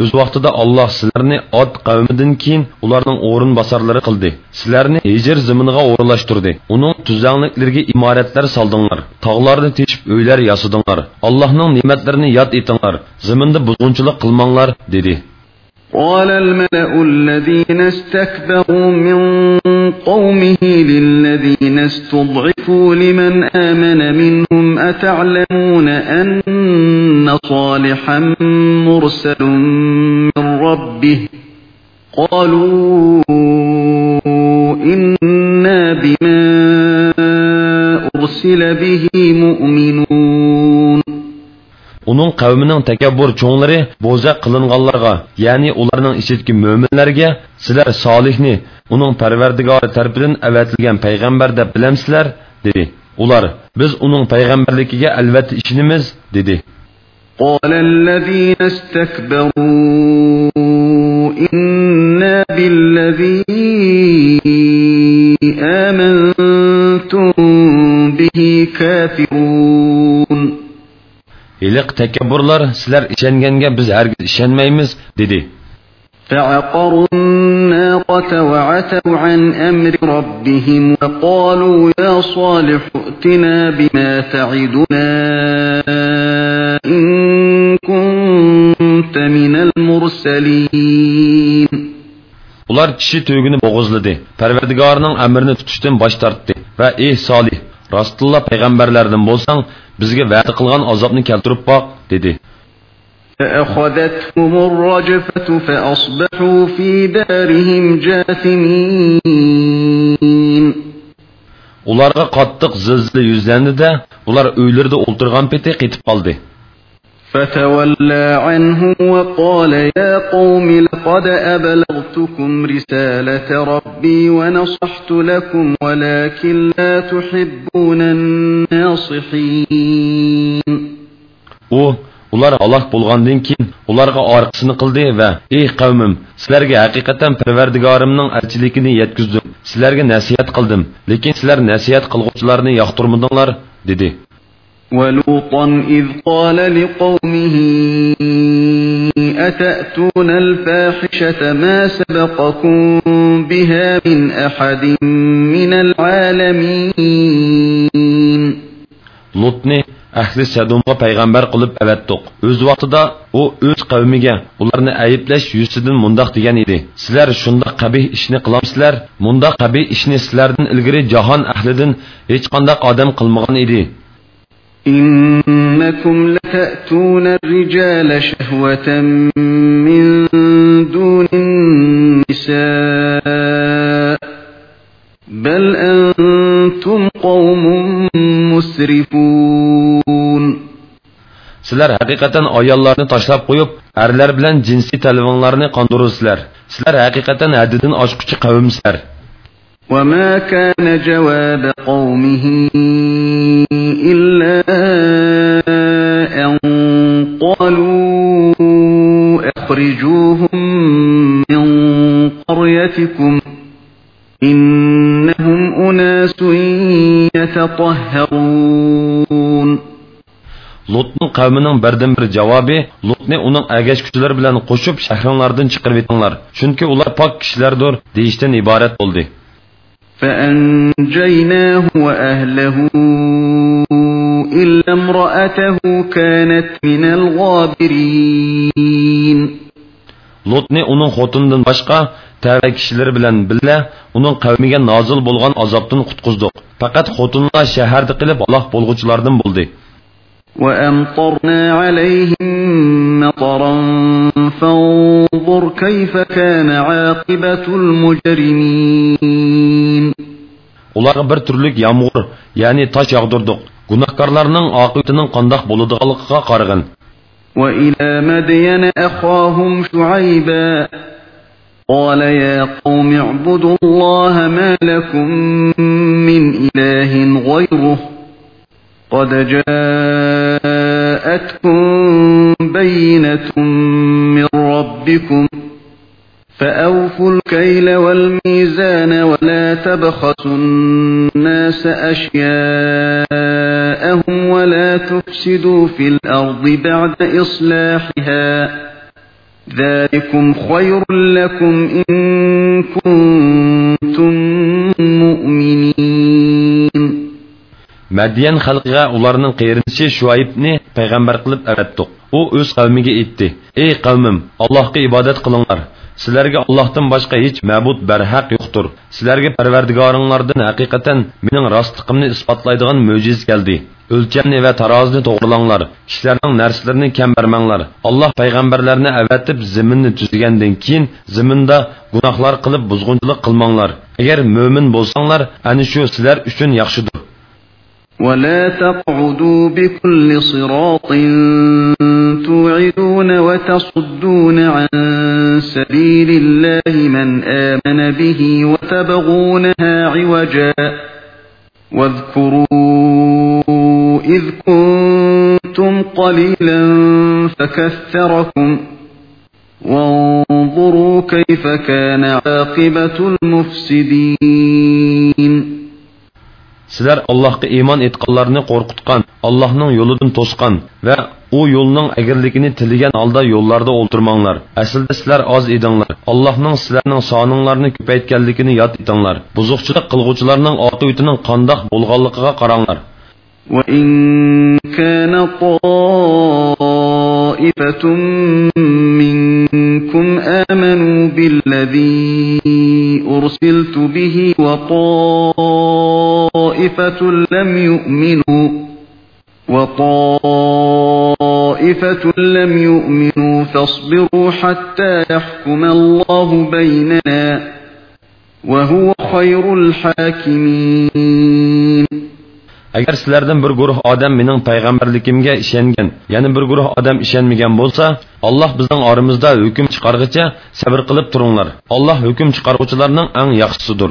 o'z vaqtida Alloh sizlarni Od qavmidan keyin ularning o'rin bosarlari qildi. Sizlarni Hijr zaminiga o'rinlashtirdi. Uning tuzanliklariga imoratlar soldinglar. Tog'larni teshib uylar yasadinglar. Allohning ne'matlarini yod etinglar. Zaminda buzg'unchilik qilmanglar, dedi. قال الملأ الذين استكبروا من قومه للذين استضعفوا لمن آمن منهم أتعلمون أن صالحا مرسل ربه قالوا إنا بما أرسل به مؤمنون uning qavmining takabbur cho'nglari bo'za qilinganlarga ya'ni ularning ichidagi mo'minlarga sizlar solihni uning parvardigori tarafidan avatilgan payg'ambar deb bilamsizlar dedi ular biz uning payg'ambarligiga albatta ishonamiz dedi قال الذين استكبروا إنا بالذي آمنتم به كافرون iliq takabburlar sizlar ishonganga biz hargiz ishonmaymiz dedi فعقروا الناقة وعتوا عن أمر ربهم وقالوا يا صالح ائتنا بما تعدنا إن كنت من المرسلين ular kishi to'ygini bo'g'izladi parvardigorining amrini tutishdan bosh tortdi va ey solih rostilla payg'ambarlardan bo'lsang bizga va'da qilgan azobni keltirib boq dedi فأخذتهم الرجفة فأصبحوا في دارهم جاثمين ularga qattiq zilzila yuzlandida ular uylarida o'ltirgan peti qetib qoldi فتولى عنهم وقال يا قوم لقد أبلغتكم رسالة ربي ونصحت لكم ولكن لا تحبون الناصحين u ular halok bo'lgandan keyin ularga orqasini qildi va ey qavmim sizlarga haqiqatan parvardigorimning elchiligini yetkazdim sizlarga nasihat qildim lekin sizlar nasihat qilg'uvchilarni yoqtirmadinglar dedi ولوطا إذ قال لقومه أتأتون الفاحشة ما سبقكم بها من أحد من العالمين lutni ahli sadumga payg'ambar qilib avatdiq o'z vaqtida u o'z qavmiga ularni ayblash yuzidan mundoq degan edi sizlar shundoq qabih ishni qilamsizlar mundoq qabih ishni sizlardan ilgari jahon ahlidan hech qanday odam qilmagan edi إنكم لتأتون الرجال شهوة من دون النساء بل أنتم قوم مسرفون sizlar haqiqatan ayollarni tashlab qo'yib erlar bilan jinsiy talvonlarni qondirsizlar sizlar haqiqatan haddidan oshquchi qavmsizlar وما كان جواب قومه أن قالوا أخرجوهم من قريتكم إنهم أناس يتطهرون lutning qavmining birdan bir javobi lutni uning agashkuchilari bilan qo'shib shahringlardan chiqarib etinglar chunki ular pok kishilardir deyishdan iborat bo'ldi فأنجيناه وأهله إلا امرأته كانت من الغابرين Lutni qavmiga azobdan. Faqat qilib bo'ldi. وأمطرنا عليهم مطرا فانظر كيف كان عاقبة المجرمين Ularga bir turlik yağmur, ya'ni tosh yog'dirdik. Gunohkorlarning oqibatining qandoq bo'ladiganligiga qarag'in. وإلى مدين أخاهم شعيبا قال يا قوم اعبدوا الله ما لكم من إله غيره قد جاءتكم بينة من ربكم فأوفوا الكيل والميزان ولا تبخسوا الناس أشياءهم ولا تفسدوا في الأرض بعد إصلاحها. ذلكم خير لكم إن كنتم مؤمنين. مدين خلقها أولارنا قيرنسي شوائبني پیغمبر قلب أردتو أو اوز قومي اتتي اي قومم الله قي عبادت قلنار Sizlarga Allohdan boshqa hech ma'bud barhaq yo'qdir. Sizlarga Parvardigoringlardan haqiqatan mening rostligimni isbotlaydigan mo'jiz keldi. O'lchamni va tarozini to'g'rilanglar. Kishilarning narslarini kam bermanglar. Alloh payg'ambarlarni avatib zaminni tuzgandan keyin zaminda gunohlar qilib buzg'unchilik qilmanglar. Agar mo'min bo'lsanglar, ana shu sizlar uchun yaxshidir. ولا تقعدوا بكل صراط توعدون وتصدون عن سبيل الله من آمن به وتبغونها عوجا واذكروا إذ كنتم قليلا فكثركم وانظروا كيف كان عاقبة المفسدين. Sizlar allohga iymon etganlarni qo'rqitgan allohning yo'lidan to'sqan va u yo'lning agirligini tilagan holda yo'llarda o'ltirmanglar aslida sizlar oz edinglar allohning sizlarning soninglarni ko'paytganligini yod etinglar buzuqchilik qilg'uvchilarning oqibatining qandoq bo'lganligiga qaranglar وإن كان طائفة منكم آمنوا بالذي أرسلت به وطائفة لم يؤمنوا وطائفة لم يؤمنوا فاصبروا حتى يحكم الله بيننا وهو خير الحاكمين agar sizlardan bir guruh odam mening payg'ambarligimga ishongan yana bir guruh odam ishonmagan bo'lsa alloh bizning oramizda hukm chiqarg'icha sabr qilib turinglar alloh hukm chiqarg'uvchilarning eng yaxshisidir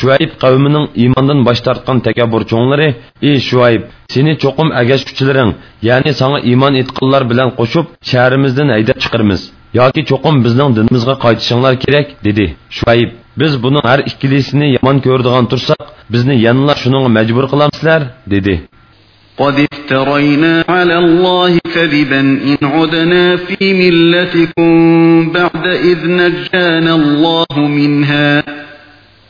Şuayb qavmining iymondan bosh tortgan takabburcho'nglari, "Ey Şuayb, seni cho'qim agashkuchilaring, ya'ni sana iymon etganlar bilan qo'shib shahrimizdan haydab chiqarmiz yoki cho'qim bizning dinimizga qaytishinglar kerak", dedi. Şuayb, "Biz buning har ikkilisini yomon ko'radigan tursak, bizni yanlar shuning majbur qilamsizlar", dedi. قد افترينا على الله كذبا إن عدنا في ملتكم بعد إذ نجانا الله منها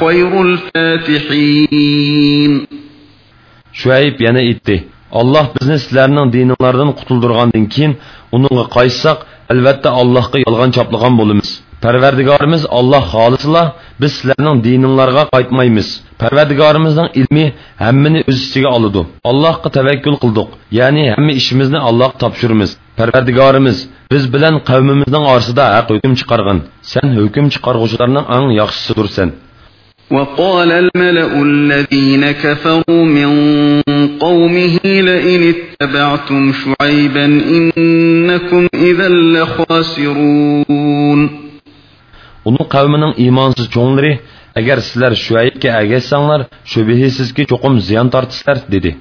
خير الفاتحين Şuayb yana aytdi: alloh bizni sizlarning dininglardan qutuldirgandan keyin uningga qaytsak albatta allohga yolg'on choplagan bo'lamiz parvardigorimiz olloh xolisila biz sizlarning dininglarga qaytmaymiz parvardigorimizning ilmi hammani o'z ichiga oladi allohga tavakkul qildik ya'ni hamma ishimizni allohga topshiramiz parvardigorimiz biz bilan qavmimizning orasida haq hukm chiqargin sen hukm chiqarg'uvchilarning eng yaxshisidirsan وقال الملأ الذين كفروا من قومه لئن اتبعتم شعيبا إنكم إذا لخاسرون Onun qavmining iymonsiz cho'nglari agar sizlar Shuaybga agashsanglar, shubhisizki cho'qim ziyon tortisizlar dedi.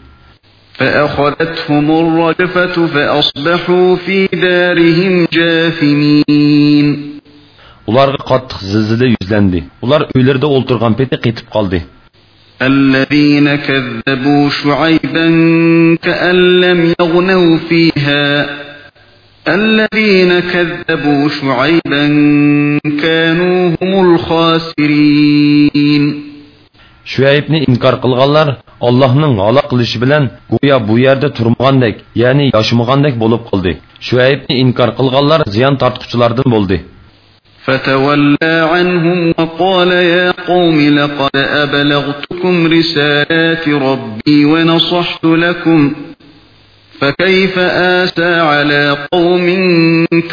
فأخذتهم الرجفة فأصبحوا في دارهم جاثمين ularga qattiq zilzila yuzlandi ular uylarida o'ltirgan peti qetib qoldi الذين كذبوا شعيبا كأن لم يغنوا فيها الذين كذبوا شعيبا كانوا هم الخاسرين inkar go'yo bu yerda turmagandek, ya'ni yashmagandek bo'lib qoldi. Şüaybni inkar qilganlar ziyon tortquchilardan bo'ldi. فتولى عنهم وقال يا قوم لقد أبلغتكم رسالات ربي ونصحت لكم فكيف آسى على قوم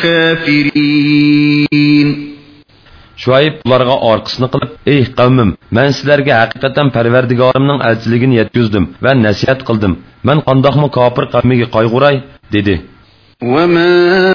كافرين Şuayb ularga orqasini qilib, "Ey qavmim, men sizlarga haqiqatan Parvardigorimning elchiligini yetkazdim va nasihat qildim. Men qandoqmi kofir qavmiga qayg'uray?" dedi. وما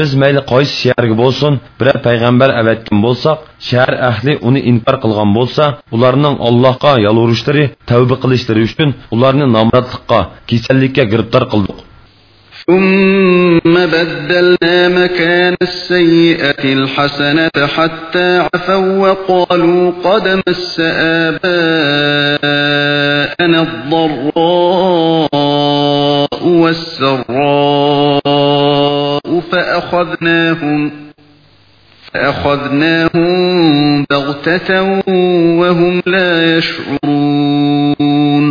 Biz mayli qaysi shaharga bo'lsin, biror payg'ambar avatgan bo'lsak, shahar ahli uni inkor qilgan bo'lsa, ularning Allohga yolvurishlari, tavba qilishlari uchun ularni nomrodlikqa, kasallikka giribtor qildik. ثم بدلنا مكان السيئة الحسنة حتى عفوا وقالوا قد مس آباءنا الضراء والسراء فأخذناهم فأخذناهم بغتة وهم لا يشعرون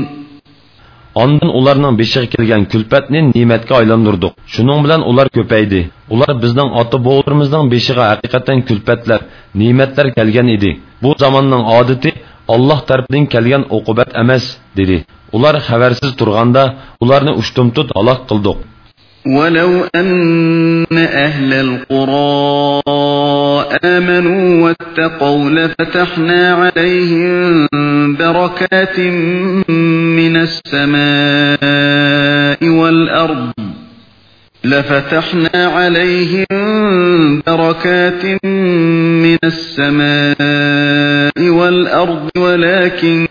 Ondan ularning beshiga kelgan kulfatni ne'matga aylantirdik. Shuning bilan ular ko'paydi. Ular bizning ota-bobolarimizning beshiga haqiqatan kulfatlar, ne'matlar kelgan edi. Bu zamonning odati Alloh tarafidan kelgan uqubat emas, dedi. Ular xabarsiz turganda ularni ushtumtut halok qildik. ولو أن أهل القرى آمنوا واتقوا لفتحنا عليهم بركات من السماء والأرض لفتحنا عليهم بركات من السماء والأرض ولكن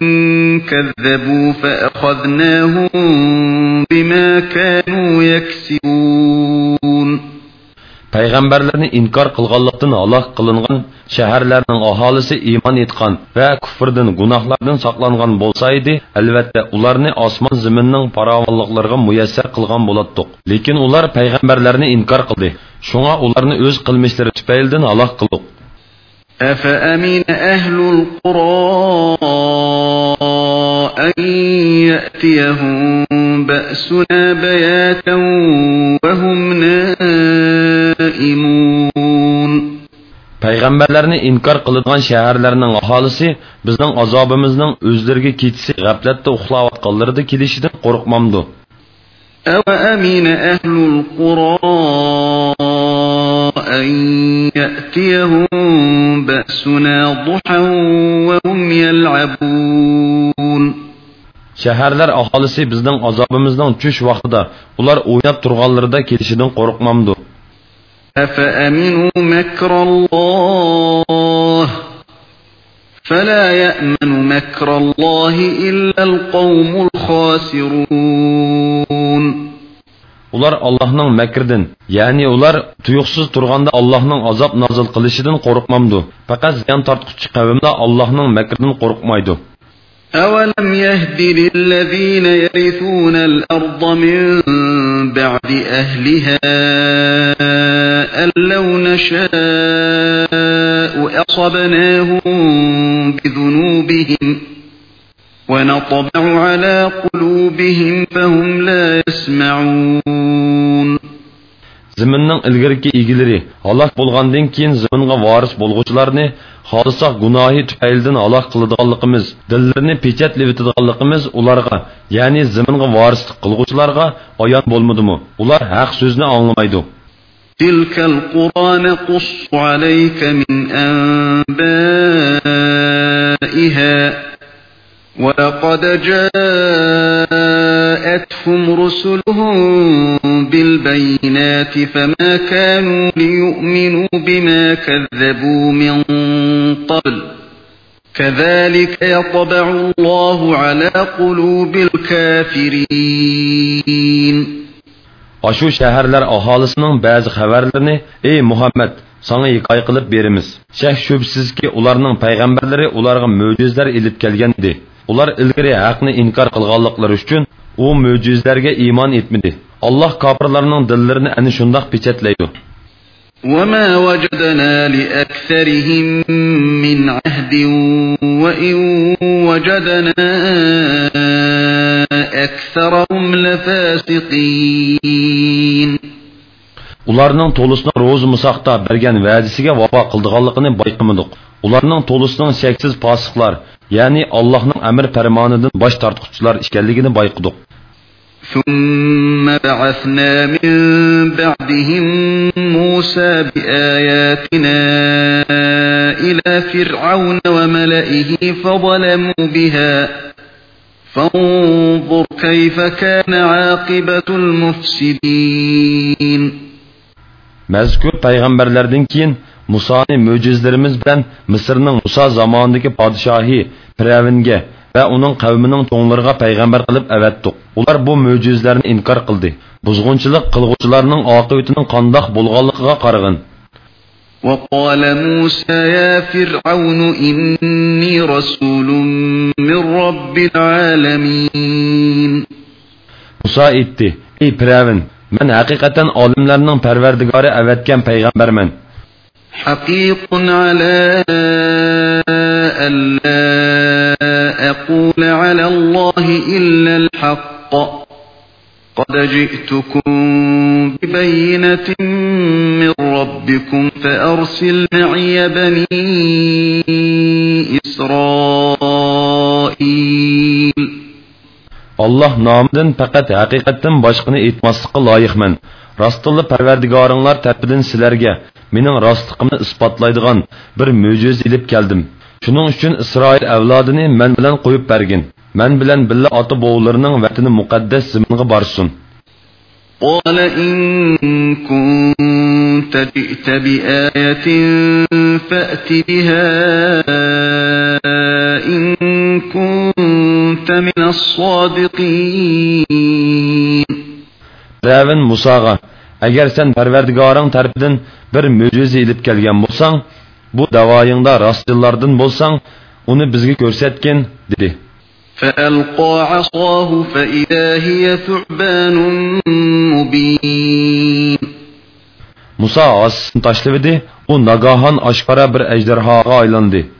كذبوا فأخذناهم بما كانوا يكسبون payg'ambarlarni inkor qilganlikdan halok qilingan shaharlarning aholisi iymon etgan va kufrdan gunohlardan saqlangan bo'lsa edi albatta ularni osmon zaminning farovonliklariga muyassar qilgan bo'lardik lekin ular payg'ambarlarni inkor qildi shunga ularni o'z qilmishlari tufaylidan halok qildik أفأمن أهل القرى أن يأتيهم بأسنا بياتا وهم نائمون payg'ambarlarni inkor qiladigan shaharlarning aholisi bizning azobimizning o'zlariga ketishi g'aflatda uxlayotganlarida kelishidan qo'rqmamdi أوأمن أهل القرى أن يأتيهم بأسنا ضحى وهم يلعبون shaharlar aholisi bizning azobimizning tush vaqtida ular o'ynab turganlarida kelishidan qo'rqmamdi أفأمنوا مكر الله فلا يأمن مكر الله إلا القوم الخاسرون ular Allohning makridan ya'ni ular tuyuqsiz turganda Allohning azob nozil qilishidan qo'rqmamdi faqat ziyon tortquchi qavmlar Allohning makridan qo'rqmaydi أولم يهد للذين يرثون الأرض من بعد أهلها أن لو نشاء أصبناهم بذنوبهم ونطبع على قلوبهم فهم يسمعون Ziminning ilgirki egilari halok bo'lgandan keyin ziminga voris bo'lg'uvchilarni xohlasak gunohi tufaylidan halok qiladiganligimiz, dillarini pechatlayotganligimiz ularga, ya'ni ziminga vorislik qilg'uvchilarga ayon bo'lmadimi? Ular haq so'zni anglamaydi. تلك القرى نقص عليك من أنبائها ولقد جاءتهم رسلهم بالبينات فما كانوا ليؤمنوا بما كذبوا من قبل كذلك يطبع الله على قلوب الكافرين Aşu şəhərlər ahalisinin bəzi xəbərlərini ey Muhammed sana hikoya qilib berimiz. Şək şübhəsiz ki, ularning payg'ambarlari ularga mo'jizlar ilib kelgandi. ular ilgari haqni inkor qilganliklari uchun u mo'jizlarga iymon etmadi alloh kofirlarning dillarini ana shundoq pechatlaydi وما وجدنا لأكثرهم من عهد وإن وجدنا أكثرهم لفاسقين ularning to'lisini ro'zi musoqda bergan va'dasiga vafo qildiganligini bayqamadik ularning to'lisining cheksiz posiqlar ya'ni allohning amr farmonidan bosh tortquchilar ekanligini bayqidiq ثم بعثنا من بعدهم موسى بآياتنا إلى فرعون وملئه فظلموا بها فانظر كيف كان عاقبة المفسدين Мәзкур пайғамбарлардан кейін Musoni mo'jizlarimiz bilan Misrning Musa zamonidagi podshohi Firavunga va uning qavmining to'nglariga payg'ambar qilib avatdiq. Ular bu mo'jizlarni inkor qildi. Buzg'unchilik qilguvchilarning oqibatining qandoq bo'lganligiga qaragan. وقال موسى يا فرعون إني رسول من رب العالمين Musa aytdi: "Ey Firavun, men haqiqatan olimlarning parvardigori avatgan payg'ambarman." حقيق على ألا أقول على الله إلا الحق قد جئتكم ببينة من ربكم فأرسل معي بني إسرائيل Allah nomidan faqat haqiqatdan boshqani aytmaslikqa loyiqman. Rostilla Parvardigoringlar tarafidan sizlarga mening rostligimni isbotlaydigan bir mo'jiza ilib keldim. Shuning uchun Isroil avlodini men bilan qo'yib bergin. Men bilan billa ota bovlarining vatani muqaddas ziminga borsin. قال إن كنت جئت بآية فأت بها إن كنت من الصادقين Ravin Musaga, agar sen Parvardigoring tarafidan bir mo'jiza ilib kelgan bo'lsang, bu davoyingda rostdillardan bo'lsang, uni bizga ko'rsatgin, dedi. فألقى عصاه فإذا هي ثعبان مبين Musa asını tashladi, u nagahan oshkora bir ejderhoga aylandi.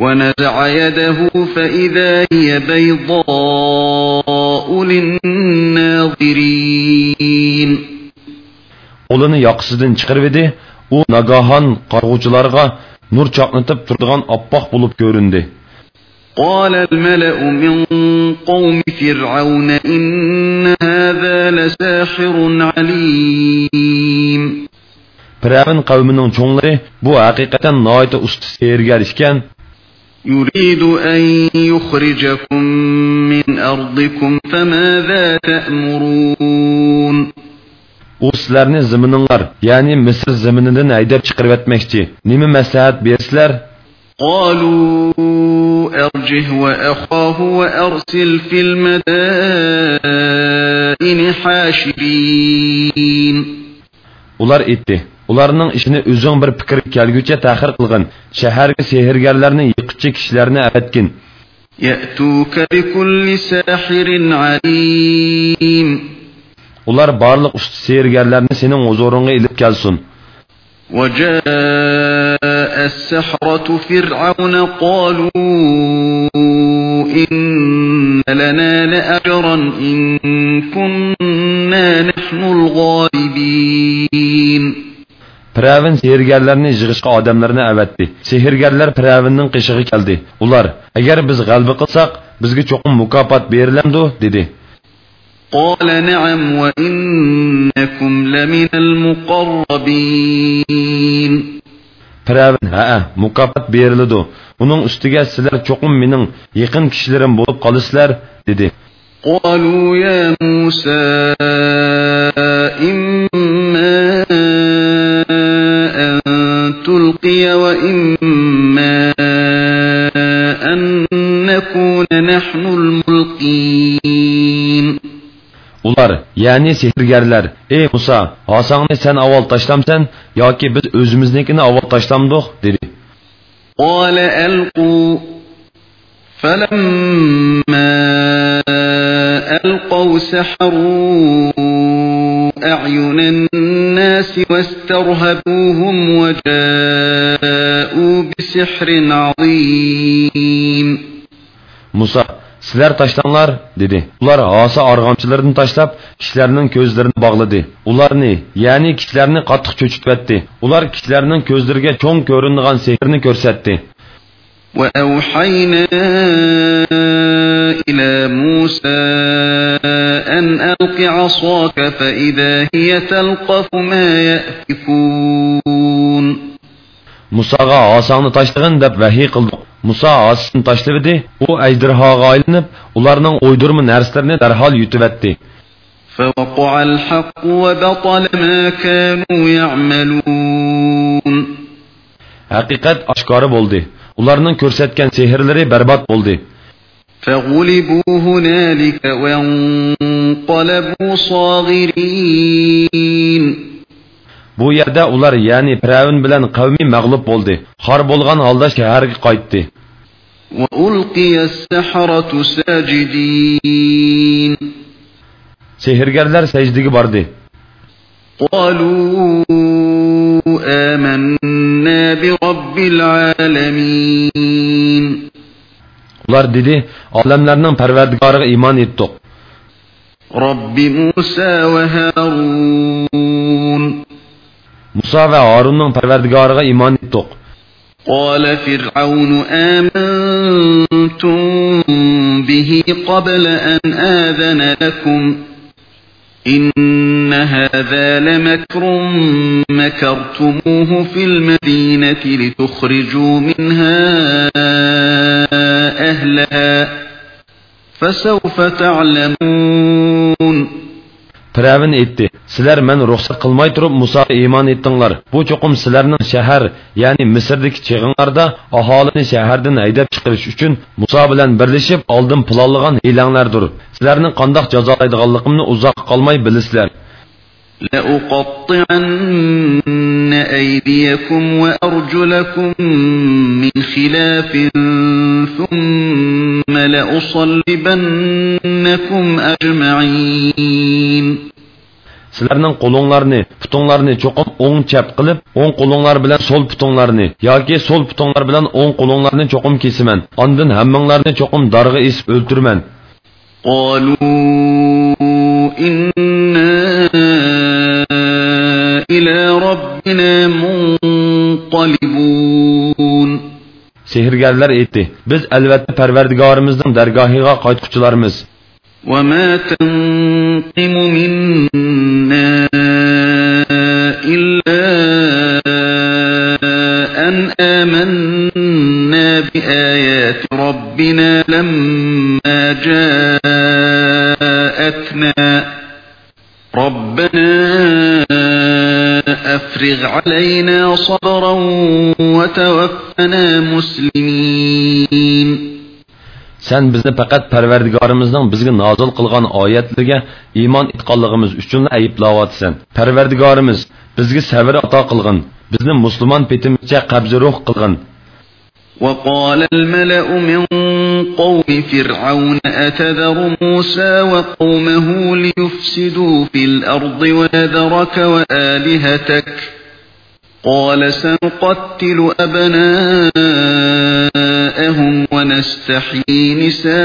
ونزع يده فإذا هي بيضاء للناظرين yoqsidan chiqarib edi, u nagahan qarg'uvchilarga nur chaqnatib turadigan oppoq bo'lib ko'rindi. قال الملأ من قوم فرعون إن هذا لساحر عليم Firavun qavmining cho'nglari bu haqiqatan noita usta sehrgar ishkan, يريد أن يخرجكم من أرضكم فماذا تأمرون u sizlarni zimininglar, ya'ni Misr ziminidan haydab chiqarib etmoqchi. Nima maslahat bersizlar? قالوا أرجه وأخاه وأرسل في المدائن حاشرين ular aytdi ularning ishini o'zing bir fikr kelguncha ta'xir qilgin shaharga sehrgarlarni yiqitchi kishilarni avatgin يأتوك بكل ساحر عليم ular barliq usta sehrgarlarni sening huzuringga ilib kelsin وجاء السحرة فرعون قالوا إن لنا لأجرا إن كنا نحن الغالبين Piravin sehrgarlarni yig'ishga odamlarni avatdi. Sehrgarlar Piravinning qishig'i keldi. Ular, agar biz g'alaba qilsak, bizga cho'qim mukofot berilamdi, dedi. قال نعم وإنكم لمن المقربين yaqin dedi. قالوا يا موسى إما أن تلقي وإما أن نكون نحن الملقين Ular, ya'ni sehrgarlar, ey Musa, hosangni sen avval tashlamsan yoki biz o'zimiznikini avval tashlamdik, dedi. قال ألقوا فلما ألقوا سحروا أعين الناس واسترهبوهم وجاءوا بسحر عظيم Musa, sizlar tashlanglar, dedi. Ular hosa arg'amchilarini tashlab, kishilarning ko'zlarini bog'ladi. Ularni, ya'ni kishilarni qattiq cho'chitbatdi. Ular kishilarning ko'zlariga cho'ng ko'rinadigan sehrni ko'rsatdi. وأوحينا إلى موسى أن ألق عصاك فإذا هي تلقف ما يأفكون Musaga osongni tashlagin deb vahiy qildik. Musa osini tashladi, u ajdirhoga aylanib, ularning o'ydirma narsalarni darhol yutibdi. فوقع الحق وبطل ما كانوا يعملون Haqiqat oshkora bo'ldi. Ularning ko'rsatgan sehrlari barbod bo'ldi. فغلبوا هنالك وانقلبوا صاغرين Bu yerda ular ya'ni Firavun bilan qavmi mag'lub bo'ldi. Xor bo'lgan holda shaharga qaytdi. Sehrgarlar sajdaga bordi. قالوا آمنا برب العالمين Ular dedi, olamlarning Parvardigoriga iymon etdik. رب موسى وهارون Musa va Harunning Parvardigoriga iymon etdik. قال فرعون آمنتم به قبل أن آذن لكم إن هذا لمكر مكرتموه في المدينة لتخرجوا منها أهلها فسوف تعلمون Firavun aytdi: "Sizlar men ruxsat qilmay turib Musoga iymon etdinglar. Bu cho'qim sizlarning shahar, ya'ni Misrdagi chig'inlarda aholini shahardan haydab chiqarish uchun Muso bilan birlashib oldin planlagan hilanglardir. Sizlarning qandoq jazolaydiganligimni uzoq qolmay bilasizlar." لأقطعن أيديكم وأرجلكم من خلاف ثم لأصلبنكم أجمعين Sizlarning qo'linglarni, putinglarni cho'qim o'ng chap qilib, o'ng qo'linglar bilan so'l putinglarni yoki so'l putinglar bilan o'ng qo'linglarni cho'qim kesiman. Ondan hammanglarni cho'qim darg'a esib o'ltirman. إلى ربنا منقلبون Sehrgarlar aytdi: "Biz albatta Parvardigorimizning dargohiga qaytquchilarmiz." وما تنقم منا إلا أن آمنا بآيات ربنا لما جاءتنا ربنا أفرغ علينا صبرا وتوفنا مسلمين sen bizni faqat parvardigorimizning bizga nozil qilgan oyatlarga iymon etganligimiz uchun ayblayotsan parvardigorimiz bizga sabr ato qilgin bizni musulmon petimizcha qabzi ruh qilgin وقال الملأ من قوم فرعون أتذر موسى وقومه ليفسدوا في الأرض ويذرك وآلهتك قال سنقتل أبناءهم ونستحيي نساءهم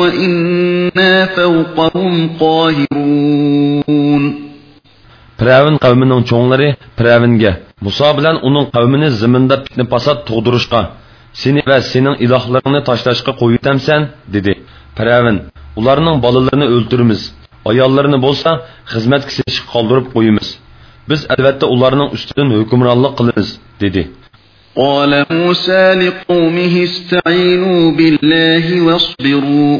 وإنا فوقهم قاهرون Firavun qavmining cho'nglari Firavunga Muso bilan uning qavmini ziminda fitna fasod tug'dirishga, seni va sening ilohlaringni tashlashga qo'yitamsan, dedi. Firavun, ularning bolalarini o'ltiramiz, ayollarini bo'lsa xizmatga seshib qoldirib qo'yamiz. Biz albatta ularning ustidan hukmronlik qilamiz dedi قال موسى لقومه استعينوا بالله واصبروا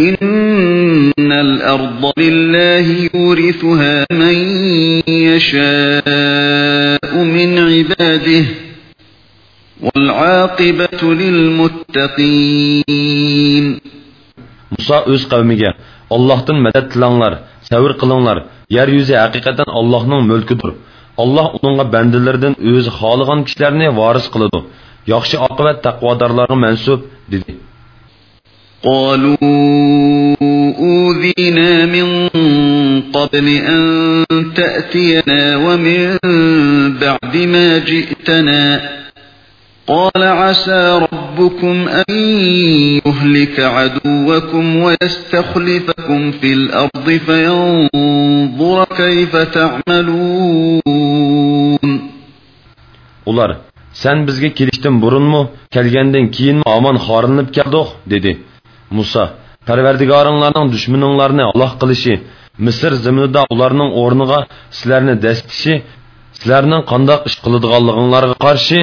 إن الأرض لله يورثها من يشاء من عباده والعاقبة للمتقين موسى öz qavmiga Allohdan madad tilanglar, savr qilinglar. Yer yuzi haqiqatan Allohning mulkidir. Alloh uningga bandalaridan o'zi xohlagan kishilarni voris qiladi. Yaxshi oqibat taqvodorlarga mansub dedi. قالوا أوذينا من قبل أن تأتينا ومن بعد ما جئتنا قال عسى ربكم أن يهلك عدوكم ويستخلفكم في الأرض فينظر كيف تعملون Ular, sen bizga kelishdan burunmi, kelgandan keyinmi omon xorinib keldik, dedi. Musa, Parvardigoringlarning dushmaninglarni Alloh qilishi, Misr zaminida ularning o'rniga sizlarni dastishi, sizlarning qandoq ish qiladiganliginglarga qarshi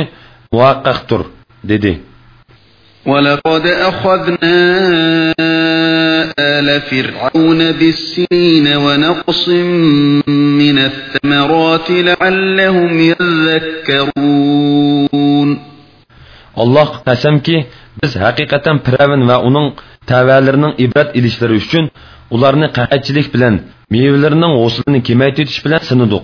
muvaqqaqdir dedi ولقد أخذنا آل فرعون بالسنين ونقص من الثمرات لعلهم يذكرون الله qasamki biz haqiqatan Firavun va uning tavalarining ibrat ilishlari uchun ularni qahatchilik bilan mevalarining g'uslini kemaytirish bilan sinadik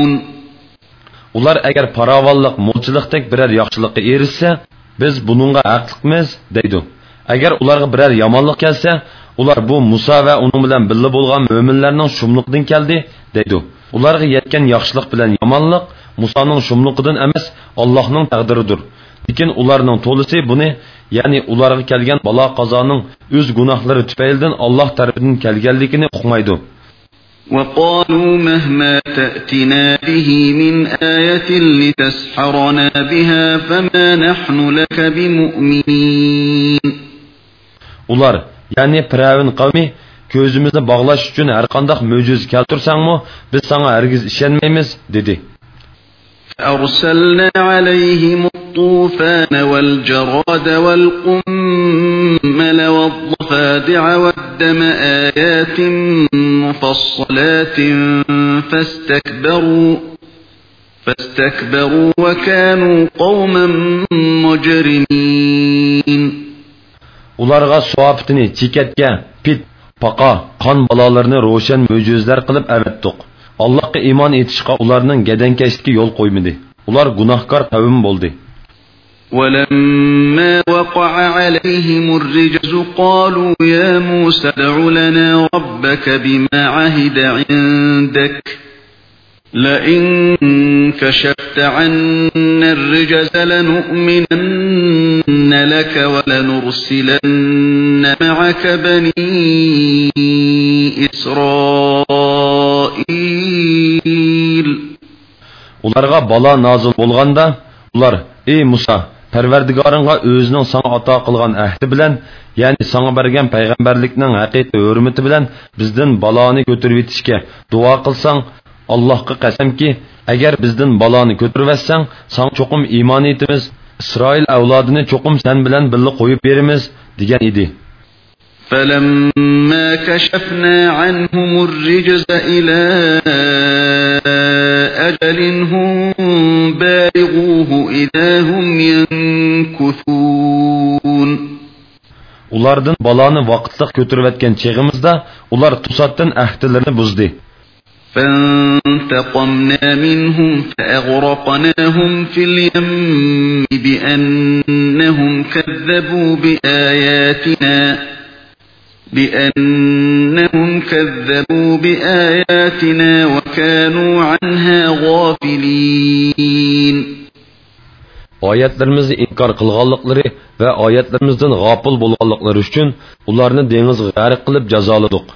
Ular agar farovonlik mo'lchilikdek biror yaxshilikqa erishsa biz buningga haqliqmiz deydi agar ularga biror yomonlik kelsa ular bu muso va uning bilan birga bo'lgan mo'minlarning shumliqidan keldi deydi ularga yetgan yaxshilik bilan yomonlik musoning shumliqidan emas allohning taqdiridir lekin ularning to'lisi buni ya'ni ularga kelgan balo qazoning o'z gunohlari tufaylidan alloh tarafidan kelganligini uqmaydi وقالوا مهما تأتنا به من آية لتسحرنا بها فما نحن لك بمؤمنين Ular, yani Firavun qavmi ko'zimizni bog'lash uchun har qanday mo'jiz keltirsangmi, biz sana hargiz ishonmaymiz, dedi. فأرسلنا عليهم الطوفان والجراد والقمل والضفادع والدم آيات مفصلات فاستكبروا فاستكبروا وكانوا قوما مجرمين. Ularga suoftini chekatga pit paqa qon balolarini ro'shan mo'jizlar qilib avatdiq allohga iymon etishga ularning gadankashlikka yo'l qo'ymadi ular gunohkor qavm bo'ldi ولما وقع عليهم الرجز قالوا يا موسى ادع لنا ربك بما عهد عندك لئن كشفت عنا الرجز لنؤمنن لك ولنرسلن معك بني إسرائيل ularga balo nozil bo'lganda ular ey muso parvardigoringga o'zining sanga ato qilgan ahdi bilan ya'ni sanga bergan payg'ambarlikning haqiqiy hurmati bilan bizdan baloni ko'tarib yetishga duo qilsang allohga qasamki agar bizdan baloni ko'tarvassang san cho'qim iymon etimiz isroil avlodini cho'qim san bilan birga qo'yib beramiz degan edi فلما كشفنا عنهم الرجز إلى أجل هم بالغوه إذا هم ينكثون Ulardan balani vaqtliq ko'tarib etgan chig'imizda ular to'satdan ahdilarini buzdi. فانتقمنا منهم فأغرقناهم في اليم بأنهم كذبوا بآياتنا بأنهم كذبوا بآياتنا وكانوا عنها غافلين oyatlarimizni inkor qilganliklari va oyatlarimizdan g'ofil bo'lganliklari uchun ularni dengizga g'arq qilib jazoladik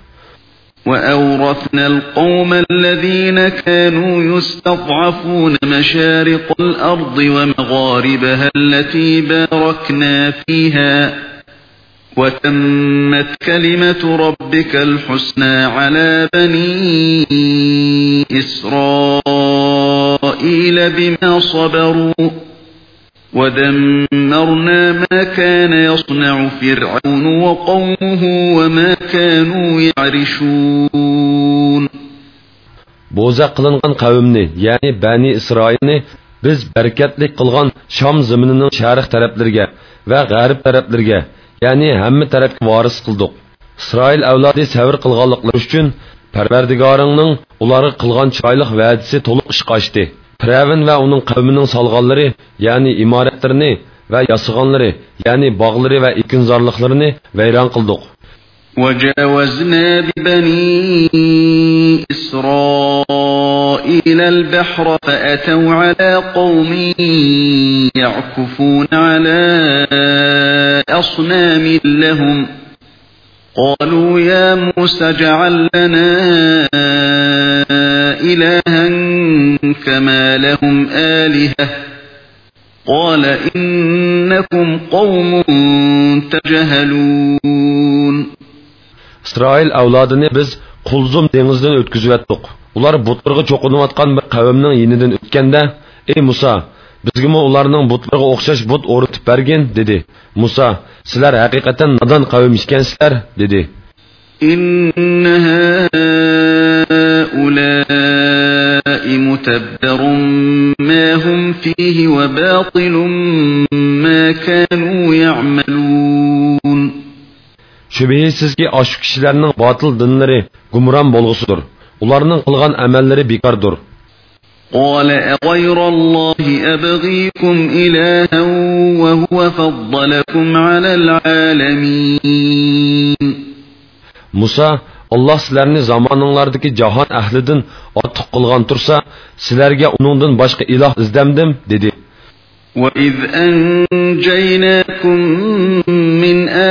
وأورثنا القوم الذين كانوا يستضعفون مشارق الأرض ومغاربها التي باركنا فيها وتمت كلمة ربك الحسنى على بني إسرائيل بما صبروا ودمرنا ما كان يصنع فرعون وقومه وما كانوا يعرشون بوزا قلنغان قومني يعني بني إسرائيلني بز بركتلي قلغان شام زمننن شارخ تربلرگه وغارب غارب ya'ni hamma tarafga voris qildik. Isroil avlodi savr qilganliklari uchun Parvardigoringning ularga qilgan chiroyli va'dasi to'liq ishga oshdi. Piravin va uning qavmining solg'onlari, ya'ni imoratlarini va yasig'onlari, ya'ni bog'lari va ekinzorliklarini vayron qildik. وجاوزنا ببني إسرائيل البحر فأتوا على قوم يعكفون على أصنام لهم. قالوا يا موسى اجعل لنا إلها كما لهم آلهة. قال إنكم قوم تجهلون. İsrail avlodini biz إن هؤلاء متبر ما هم فيه وباطل ما كانوا يعملون Şübihsizki aşk kişilerinin batıl dinleri gumran bolğusudur. Ularının qilgan amallari bekordur. قال أغير الله أبغيكم إلها وهو فضلكم على العالمين Musa, Allah sizlarni zamoninglardagi jahon ahlidan ortiq qilgan tursa, sizlarga uningdan boshqa iloh izdamdim, dedi. وَإِذْ أَنْجَيْنَاكُمْ مِنْ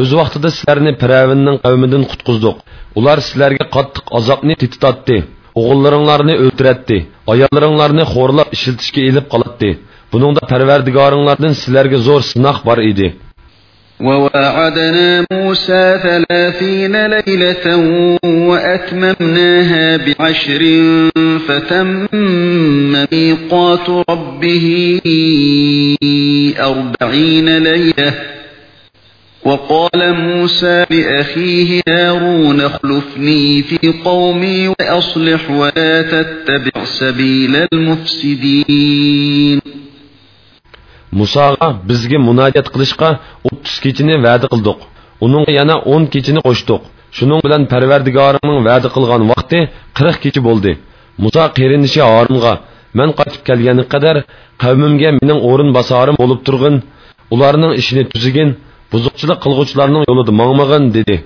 Öz vaqtida sizlarni Piravinning qavmidan qutqizdik. Ular sizlarga qattiq azobni tetitatdi. O'g'illaringlarni o'ldiratdi. Ayollaringlarni xo'rlab ishiltishga elib qolatdi. Buningda Parvardigoringlardan sizlarga zo'r sinoq bor edi. وواعدنا موسى ثلاثين ليلة وأتممناها بعشر فتم ميقات ربه أربعين ليلة وقال موسى لأخيه هارون اخلفني في قومي وأصلح ولا تتبع سبيل المفسدين Musaga bizga munojat qilishga 30 kechini va'da qildik. Uningga yana 10 kechini qo'shdik. Shuning bilan Parvardigorimning va'da qilgan vaqti 40 kecha bo'ldi. Musa qerinishi Harunga: "Men qaytib kelgani qadar qavmimga mening o'rin bosarim bo'lib turg'in, ularning ishini tuzigin, buzuqchilik qilg'uvchilarning yo'lida mangmag'in" dedi.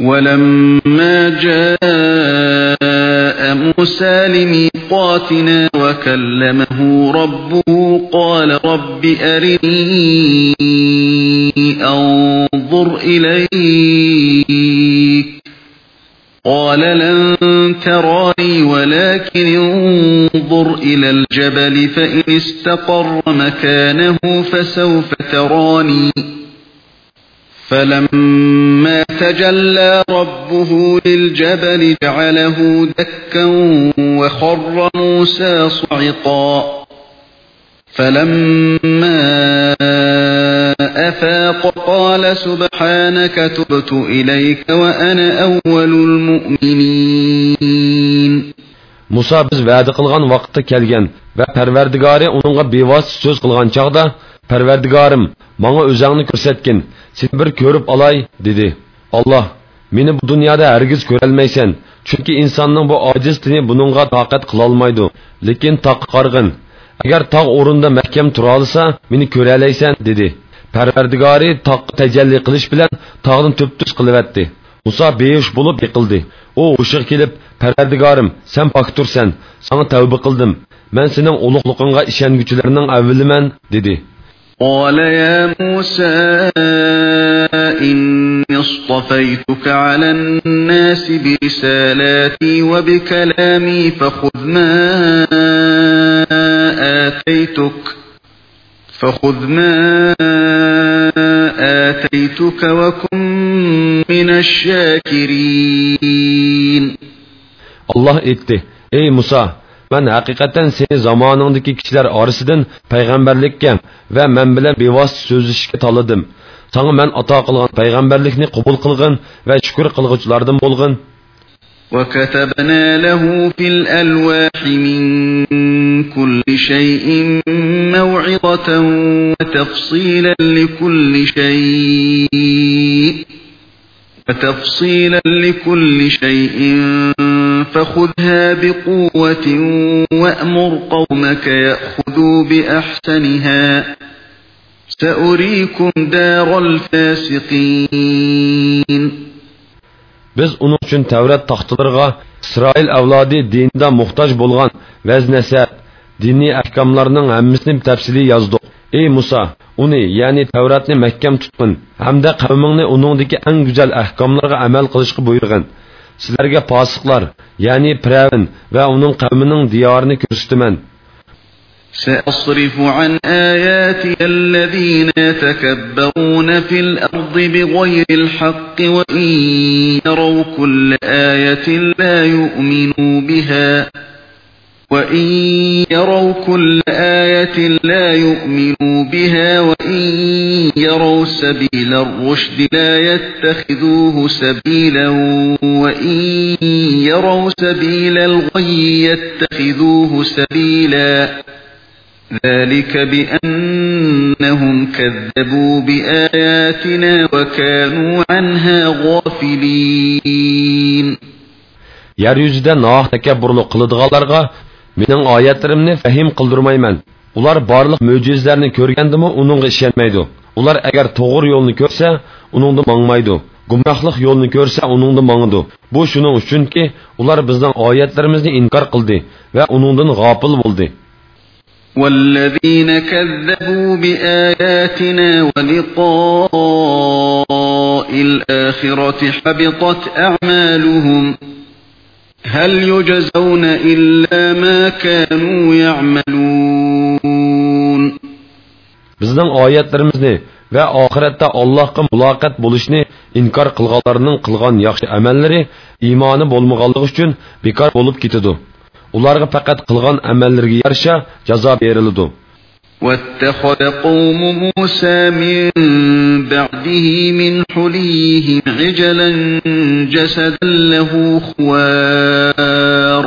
ولما جاء موسى لميقاتنا وكلمه ربه قال رب أرني أنظر إليك قال لن تراني ولكن انظر إلى الجبل فإن استقر مكانه فسوف تراني فلما تجلى ربه للجبل جعله دكا وخر موسى صعقا. فلما أفاق قال سبحانك تبت إليك وأنا أول المؤمنين. Musa biz va'da qilgan vaqtda kelgan va Parvardigori uningga bevosita so'z qilgan chaqda Parvardigorim, menga o'zingni ko'rsatgin, seni bir ko'rib olay, dedi. Alloh, meni bu dunyoda hargiz ko'rolmaysan, chunki insonning bu ojiz tini buningga toqat qila olmaydi. Lekin taq qarg'in. Agar tog' o'rinda mahkam tura olsa, meni ko'ra olaysan, dedi. Parvardigori taqqa tajalli qilish bilan tog'ni to'p-tus qilyapti. Musa beyish bo'lib yiqildi. U o'shiq kelib, Parvardigorim, sen poktursan, sana tavba qildim. Men sening ulug'lig'ingga ishonguchilarning avvaliman, dedi. قال يا موسى إني اصطفيتك على الناس برسالاتي وبكلامي فخذ ما آتيتك فخذ ما آتيتك وكن من الشاكرين الله etti. Ey Musa, man haqiqatan seni zamoningdagi kishilar orasidan payg'ambarlikka va men bilan bevosita so'zlashishga tanladim. Sana men ato qilgan payg'ambarlikni qabul qilgin va shukr qilguvchilardan bo'lgin. وكتبنا له في الألواح من كل شيء موعظة وتفصيلا لكل شيء وتفصيلا لكل شيء فخذها بقوة وأمر قومك يأخذوا بأحسنها سأريكم دار الفاسقين Biz onun üçün Tevrat taxtalarına İsrail avladi dinida muhtoj bo'lgan vaz nasab, diniy ahkomlarning hammasini tafsili yozdik. Ey Musa, uni, ya'ni Tevratni mahkam tutqin, hamda qavmingni uningdagi eng go'zal ahkomlarga amal qilishga buyurgin. Sizlarga fosiqlar, ya'ni Firavun va uning qavmining diyorini ko'rsataman. سأصرف عن آياتي الذين يتكبرون في الأرض بغير الحق وإن يروا كل آية لا يؤمنوا بها وإن يروا كل آية لا يؤمنوا بها وإن يروا سبيل الرشد لا يتخذوه سبيلا وإن يروا سبيل الغي يتخذوه سبيلا ذلك بأنهم كذبوا بآياتنا وكانوا عنها غافلين Yeryüzüde nahaq tekabburluk qılıdığalarga mening oyatlarimni fahim qildirmayman. Ular barliq mo'jizlarni ko'rgandimi uningga ishonmaydi. Ular agar to'g'ri yo'lni ko'rsa, uningda mangmaydi. Gumrohlik yo'lni ko'rsa, uningda mangidi. Bu shuning uchunki, ular bizning oyatlarimizni inkor qildi va uningdan g'ofil bo'ldi. والذين كذبوا بآياتنا ولقاء الآخرة حبطت أعمالهم هل يجزون إلا ما كانوا يعملون Bizning oyatlarimizni va oxiratda Allohga muloqot bo'lishni inkor qilganlarning qilgan yaxshi amallari iymoni bo'lmaganligi uchun bekor bo'lib ketadi. ularga faqat qilgan amallariga yarasha jazo beriladi واتخذ قوم موسى من بعده من حليهم عجلا جسدا له خوار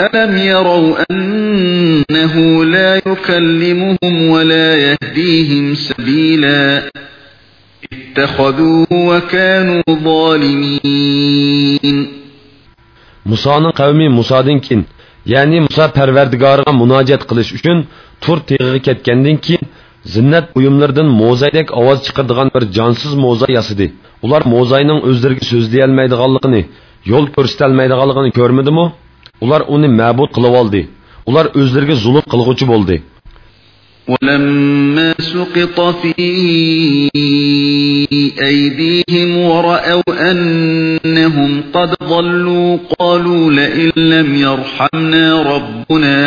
ألم يروا أنه لا يكلمهم ولا يهديهم سبيلا اتخذوه وكانوا ظالمين musoning qavmi musodan keyin ya'ni muso parvardigoriga munojat qilish uchun tur teg'iga ketgandan keyin zinnat buyumlaridan mo'zaydek ovoz chiqaradigan bir jonsiz mo'za yasidi ular mo'zayning o'zlariga so'zlayolmaydiganligini yo'l ko'rsatolmaydiganligini ko'rmadimi ular uni ma'bud qilib oldi ular o'zlariga zulm qilg'uchi bo'ldi ولما سقط في أيديهم ورأوا أنهم قد ضلوا قالوا لئن لم يرحمنا ربنا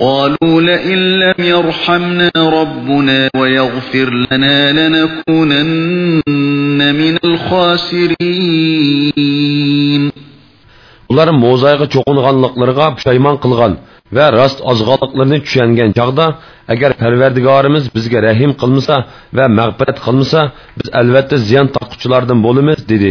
قالوا لئن لم يرحمنا ربنا ويغفر لنا لنكونن من الخاسرين ular mo'zayga cho'qinganliklariga pushaymon qilgan va rost ozg'onliqlarini tushungan chog'da agar parvardigorimiz bizga rahim qilmasa va mag'firat qilmasa biz albatta ziyon taqquchilardan bo'lamiz dedi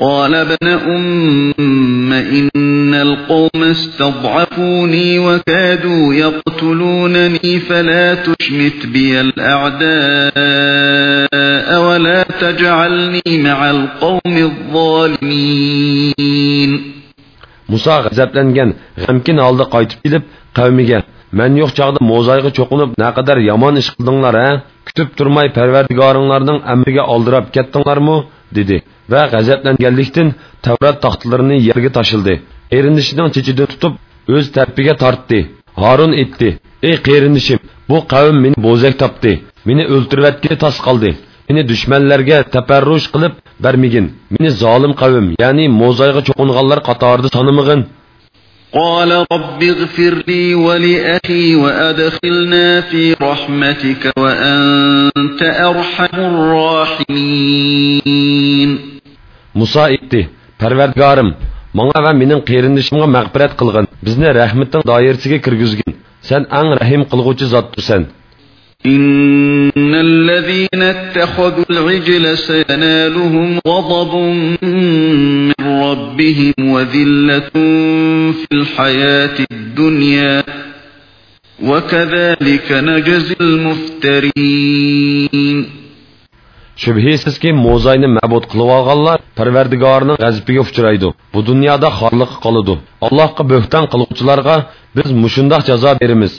قال ابن أم إن القوم استضعفوني وكادوا يقتلونني فلا تشمت بي الأعداء ولا تجعلني مع القوم الظالمين muso g'azablangan g'amkin holda qaytib kelib qavmiga man yo'q chog'da mo'zayga cho'qinib naqadar yomon ish qildinglar a kutib turmay parvardigoringlarning amriga oldirab ketdinglarmi dedi va g'azablanganlikdan tavrat taxtlarini yerga tashildi erinishning chechidan tutib o'z tarpiga tortdi horun aytdi ey qerindishim bu qavm meni bo'zak topdi meni o'ltirvatga tos qoldi meni dushmanlarga taparrush qilib bermigin meni zolim qavm ya'ni mo'zayga cho'qinganlar qatorida sanamig'in قال رب اغفر لي ولأخي وأدخلنا في رحمتك وأنت أرحم الراحمين Musa aytdi parvardigorim manga va mening qerindishimga mag'firat qilgin bizni rahmating doirasiga kirgizgin sen ang rahim qilg'uvchi zotdirsan إن الذين اتخذوا العجل سينالهم غضب من ربهم وذلة في الحياة الدنيا وكذلك نجزي المفترين shubhisizki mo'zayni ma'bud qilib olganlar parvardigorning g'azabiga uchraydi bu dunyoda xorliq qoladi allohga bo'hton qiluvchilarga biz mushundoq jazo beramiz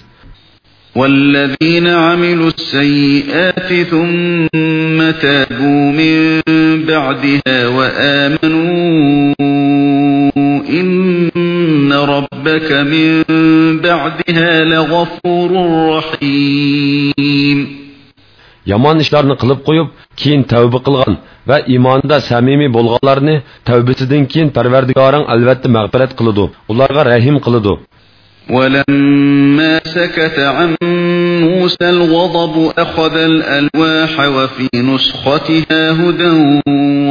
والذين عملوا السيئات ثم تابوا من بعدها وآمنوا إن ربك من بعدها لغفور رحيم yomon ishlarni qilib qo'yib keyin tavba qilgan va iymonda samimiy bo'lganlarni tavbasidan keyin parvardigoring albatta mag'firat qiladi ularga rahim qiladi ولما سكت عن موسى الغضب أخذ الألواح وفي نسختها هدى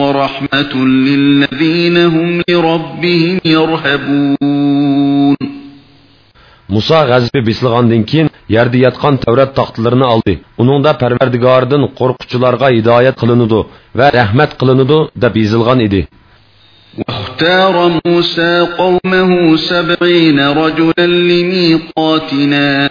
ورحمة للذين هم لربهم يرهبون muso g'azabi besilgandan keyin yerda yotgan tavrat taxtlarini oldi uningda parvardigoridan qo'rquvchilarga hidoyat qilinudi va rahmat qilinudi deb yozilgan edi واختار موسى قومه سبعين رجلا لميقاتنا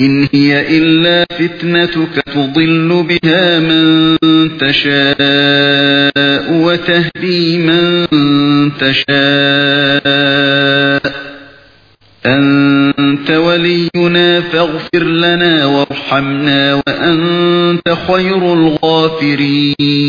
إن هي إلا فتنتك تضل بها من تشاء وتهدي من تشاء أنت ولينا فاغفر لنا وارحمنا وأنت خير الغافرين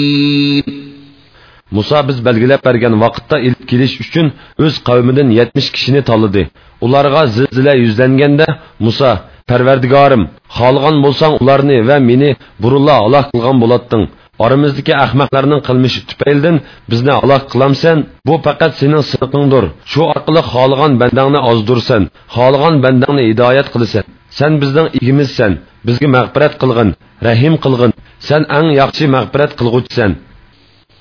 muso biz belgilab bergan vaqtda ilib kelish uchun o'z qavmidan yetmish kishini tanladi ularga zilzila yuzlanganda muso parvardigorim xohlagan bo'lsang ularni va meni burunla halok qilgan bo'latding oramizdagi ahmoqlarning qilmishi tufaylidan bizni halok qilamsan bu faqat sening siniqingdir shu orqali xohlagan bandangni ozdursan xohlagan bandangni hidoyat qilasan sen bizning igimizsan bizga mag'firat qilg'in rahim qilg'in sen eng yaxshi mag'firat qilg'uchisan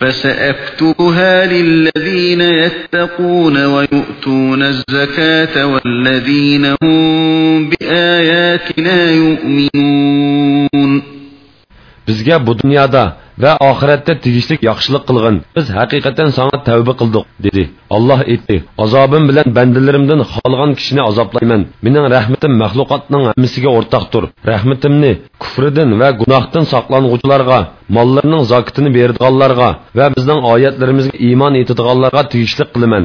فسأكتبها للذين يتقون ويؤتون الزكاة والذين هم بآياتنا يؤمنون. Bizga bu dunyoda va oxiratda tegishlik yaxshilik qilg'in. Biz haqiqatan sana tavba qildik, dedi. Alloh aytdi: "Azobim bilan bandalarimdan xolgan kishini azoblayman. Mening rahmatim mahluqotning hammasiga o'rtaqdir. Rahmatimni kufridan va gunohdan saqlanguvchilarga, mollarining zakotini beradiganlarga va bizning oyatlarimizga iymon etadiganlarga tegishlik qilaman."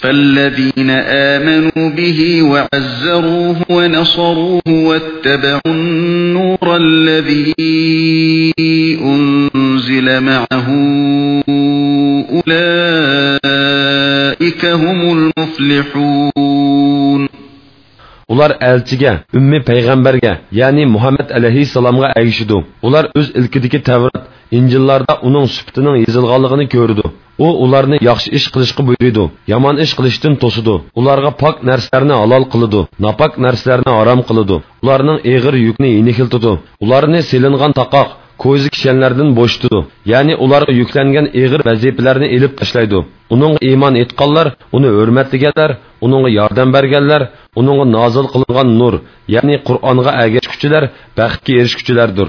فالذين آمنوا به وعزروه ونصروه واتبعوا النور الذي أنزل معه أولئك هم المفلحون ular elchiga ummi payg'ambarga ya'ni muhammad alayhissalomga agishidu ular o'z ilkidagi tavrat injillarda uning sufatining yozilganligini ko'rdi u ularni yaxshi ish qilishga buyurdi yomon ish qilishdan to'sidi ularga pok narsalarni halol qiladi nopok narsalarni harom qiladi ularning eg'ir yukni yengiltidi ularni selingan taqoq ko'zi kishanlardan bo'shtidi ya'ni ularga yuklangan eg'ir vazifalarni ilib tashlaydi uning iymon etganlar uni hurmatlaganlar uningga yordam berganlar uningga nozil qilingan nur ya'ni qur'onga agashguchilar baxtga erishguchilardir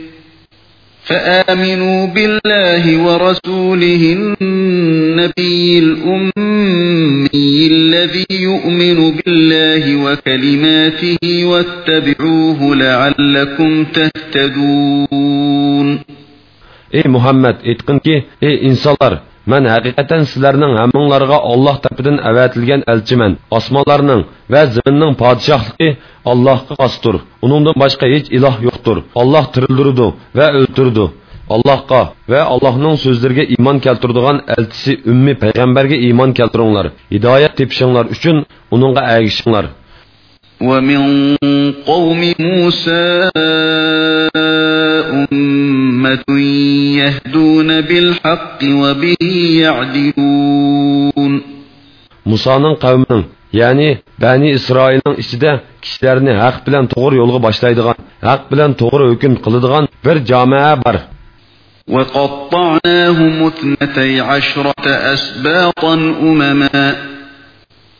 فآمنوا بالله ورسوله النبي الأمي الذي يؤمن بالله وكلماته واتبعوه لعلكم تهتدون. Ey Muhammed, aytqin ki, ey man haqiqatan sizlarning hammanglarga Alloh tarafidan avatilgan elchiman. Osmonlarning va zaminning podshohligi Allohga xosdir. Uningdan boshqa hech iloh yo'qdir. Alloh tirildirdi va o'ltirdi. Allohga va Allohning so'zlariga iymon keltiradigan elchisi ummi payg'ambarga iymon keltiringlar. Hidoyat tepishinglar uchun uningga agishinglar. ومن قوم موسى أمة يهدون بالحق وبه يعدلون Musaning qavmining, ya'ni Bani Isroilning ichida kishilarni haq bilan to'g'ri yo'lga boshlaydigan, haq bilan to'g'ri hukm qiladigan bir jamoa bor. وقطعناهم اثنتي عشرة أسباطا أمما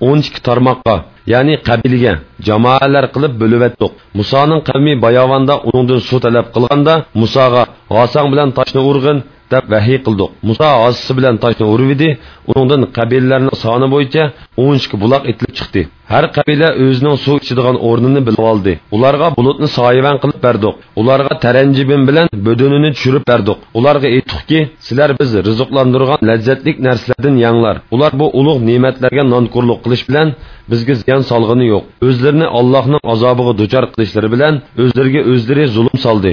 isroilni 12 tarmoqqa ya'ni qabilaga jamoalar qilib bo'lib o'tdik musoning qavmi bayovonda uningdan suv talab qilganda musoga g'osang bilan toshni urg'in deb vahiy qildik. Muso osisi bilan toshni urib edi. Uningdan qabilalarning soni bo'yicha 12 buloq etilib chiqdi. Har qabila o'zining suv ichadigan o'rnini bilib oldi. Ularga bulutni soyivan qilib berdik. Ularga taranjibin bilan budunini tushirib berdik. Ularga aytdikki sizlar biz rizqlantirgan lazzatli narsalardan yanglar. Ular bu ulug' ne'matlarga nonko'rlik qilish bilan bizga ziyon solg'ini yo'q. O'zlarini allohning azobiga duchor qilishlari bilan o'zlariga o'zlari zulm soldi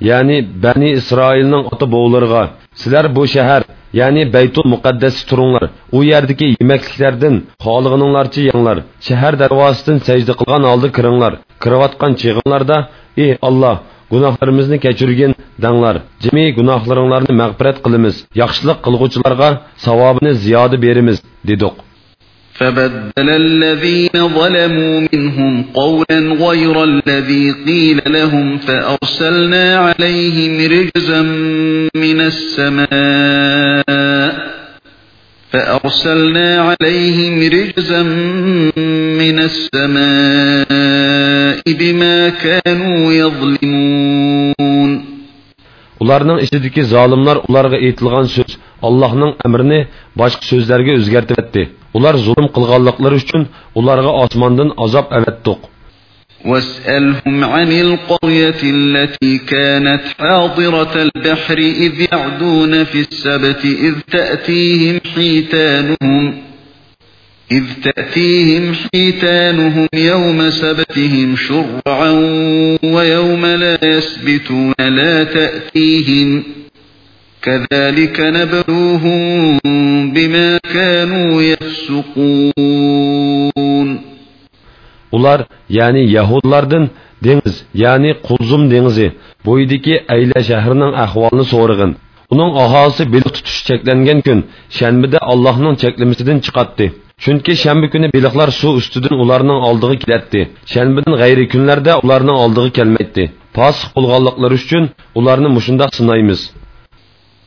ya'ni Bani Isroilning ota-bovularga sizlar bu shahar ya'ni baytul muqaddasga turinglar u yerdagi yemakliklardan xolig'ininglarcha yenglar shahar darvozasidan sajda qilgan holda kiringlar kirayotgan chig'inglarda ey olloh gunohlarimizni kechirgin danglar jimi gunohlaringlarni mag'firat qilamiz yaxshilik qilg'uvchilarga savobini ziyoda beramiz dedik فبدل الذين ظلموا منهم قولا غير الذي قيل لهم فأرسلنا عليهم رجزا من السماء فأرسلنا عليهم رجزا من السماء بما كانوا يظلمون. Ularning ichidagi zolimlar ularga aytilgan so'z allohning amrini boshqa so'zlarga o'zgartib etdi ular zulm qilganliklari uchun ularga osmondan azob avatdiq واسألهم عن القرية التي كانت حاضرة البحر إذ يعدون في السبت إذ تأتيهم حيتانهم إذ تأتيهم حيتانهم يوم سبتهم شرعا ويوم لا يسبتون لا تأتيهم كذلك نبلوهم بما كانوا يفسقون Ular, yani Yahudlardan dengiz, yani Qulzum dengizi, bo'yidagi Ayla shahrining ahvolini so'rag'in. Uning aholisi beliq tutish cheklangan kun shanbida Allohning cheklamasidan chiqatdi. Chunki shanba kuni beliqlar suv ustidan ularning oldiga kelatdi. Shanbadan g'ayri kunlarda ularning oldiga kelmaydi. Posiq bo'lganliklari uchun ularni mushundoq sinaymiz.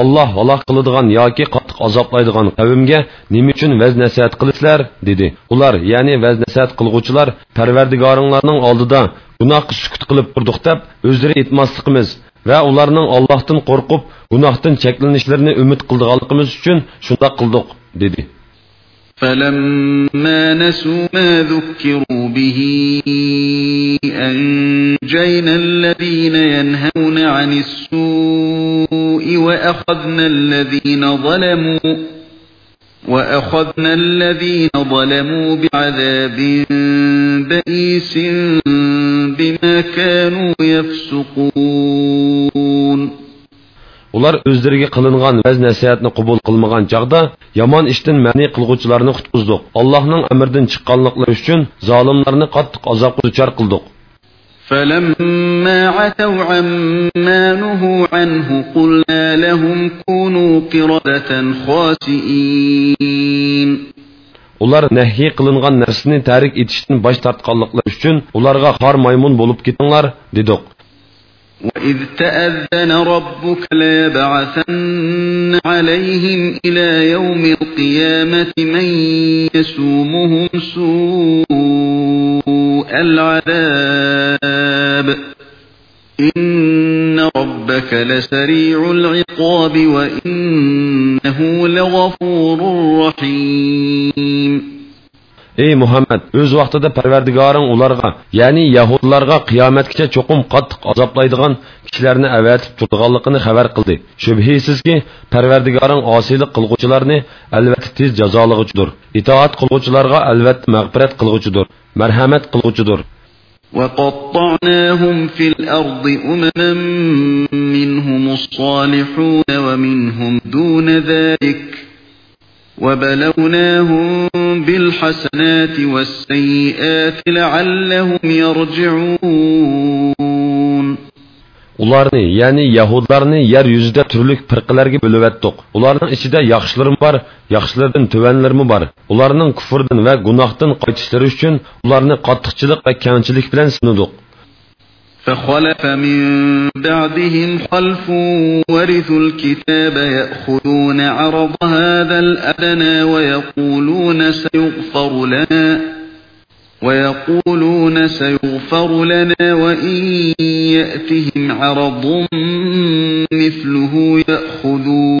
Alloh halok qiladigan yoki qattiq azoblaydigan qavmga nima uchun vaz nasihat qilasizlar dedi. Ular, ya'ni vaz nasihat qilguvchilar Parvardigoringlarning oldida gunohga sukut qilib turdik deb o'zlari aytmasligimiz va ularning Allohdan qo'rqib gunohdan cheklanishlarini umid qilganligimiz uchun shunday qildik dedi. فَلَمَّا نَسُوا مَا ذُكِّرُوا بِهِ أَنجَيْنَا الَّذِينَ يَنْهَوْنَ عَنِ السُّوءِ وَأَخَذْنَا الَّذِينَ ظَلَمُوا وَأَخَذْنَا الَّذِينَ ظَلَمُوا بِعَذَابٍ بَئِيسٍ بِمَا كَانُوا يَفْسُقُونَ ular o'zlariga qilingan vaz nasihatni qabul qilmagan chog'da yomon ishdan ma'ni qilg'uvchilarni qutqizdik allohning amridan chiqqanliklari uchun zolimlarni qattiq azobga duchor qildik فَلَمَّا عَتَوْا عَمَّا نُهُوا عَنْهُ قُلْنَا لَهُمْ كُونُوا قِرَدَةً خَاسِئِينَ ular nahiy qilingan narsani tarik etishdan bosh tortganliklari uchun ularga xor maymun bo'lib ketinglar dedik وَإِذْ تَأَذَّنَ رَبُّكَ لَيَبْعَثَنَّ عَلَيْهِمْ إِلَى يَوْمِ الْقِيَامَةِ مَن يَسُومُهُمْ سُوءَ الْعَذَابِ. إن ربك لسريع العقاب وإنه لغفور رحيم ey muhammad o'z vaqtida parvardigoring ularga ya'ni yahudlarga qiyomatgacha cho'qim qattiq azoblaydigan kishilarni avatib turganligini xabar qildi shubhisizki parvardigoring osiylik qilg'uvchilarni albatta tez jazolag'uchidir itoat qilg'uvchilarga albatta mag'firat qilg'uchidir marhamat qilg'uchidir وقطعناهم في الأرض أمما منهم الصالحون ومنهم دون ذلك وبلوناهم بالحسنات والسيئات لعلهم يرجعون ularni ya'ni yahudlarni yer yuzida turli firqalarga bo'lib o'tdik ularning ichida yaxshilarim bor yaxshilardan tuvanlarmi bor ularning kufrdan va gunohdan qaytishlari uchun ularni qattiqchilik va kangchilik bilan sinadik فخلف من بعدهم خلف ورثوا الكتاب يأخذون عرض هذا الأدنى ويقولون سيغفر لنا ويقولون سيغفر لنا وإن يأتهم عرض مثله يأخذوه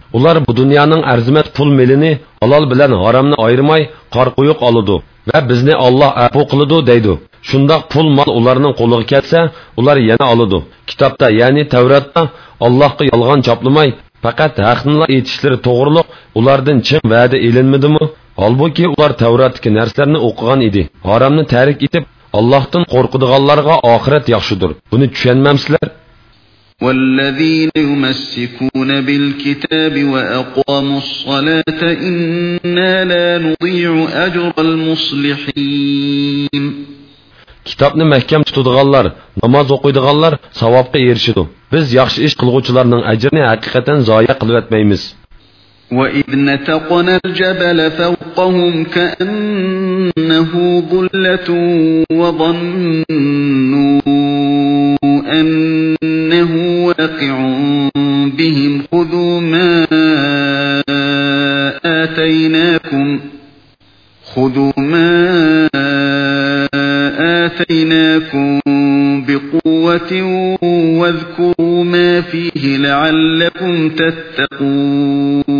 Ular bu dunyoning arzimat pul melini halol bilan haromni ayirmay qorquyuq oladi va bizni olloh afu qiladi deydi. Shundoq pul mol ularning qo'liga kelsa ular yana oladi kitobda ya'ni tavratda allohga yolg'on choplamay faqat haqnila aytishlari to'g'riliq ulardan chin va'da ilinmadimi? Holbuki ular tavratdagi narsalarni o'qigan edi. Haromni tarik etib allohdan qo'rqadiganlarga oxirat yaxshidir. Buni tushunmamsizlar والذين يمسكون بالكتاب وأقاموا الصلاة إنا لا نضيع أجر المصلحين kitobni mahkam tutadiganlar namoz o'qiydiganlar savobga erishidi biz yaxshi ish qilg'uvchilarning ajrini haqiqatan zoya qilib o'tmaymiz وإذ نتقنا الجبل فوقهم كأنه ظلة وظنوا أنه واقع بهم خذوا ما آتيناكم خذوا ما آتيناكم بقوة واذكروا ما فيه لعلكم تتقون.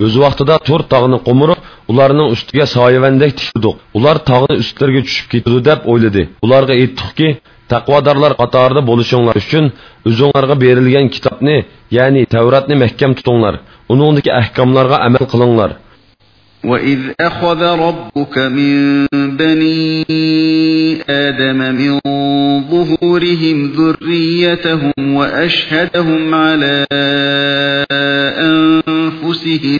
O'z vaqtida to'rt tog'ni qo'mirib ularning ustiga soyavandek tikdiq ular tog'ni ustlariga tushib ketadi deb o'yladi ularga aytdikki taqvodorlar qatorida bo'lishinglar uchun o'zinglarga berilgan kitobni ya'ni tavratni mahkam tutinglar uningdagi ahkomlarga amal qilinglar وإذ أخذ ربك من بني آدم من ظهورهم ذريتهم وأشهدهم على أنفسهم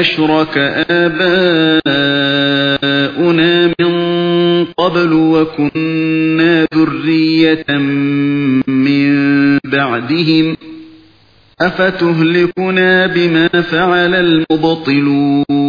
أشرك آباؤنا من قبل وكنا ذرية من بعدهم أفتهلكنا بما فعل المبطلون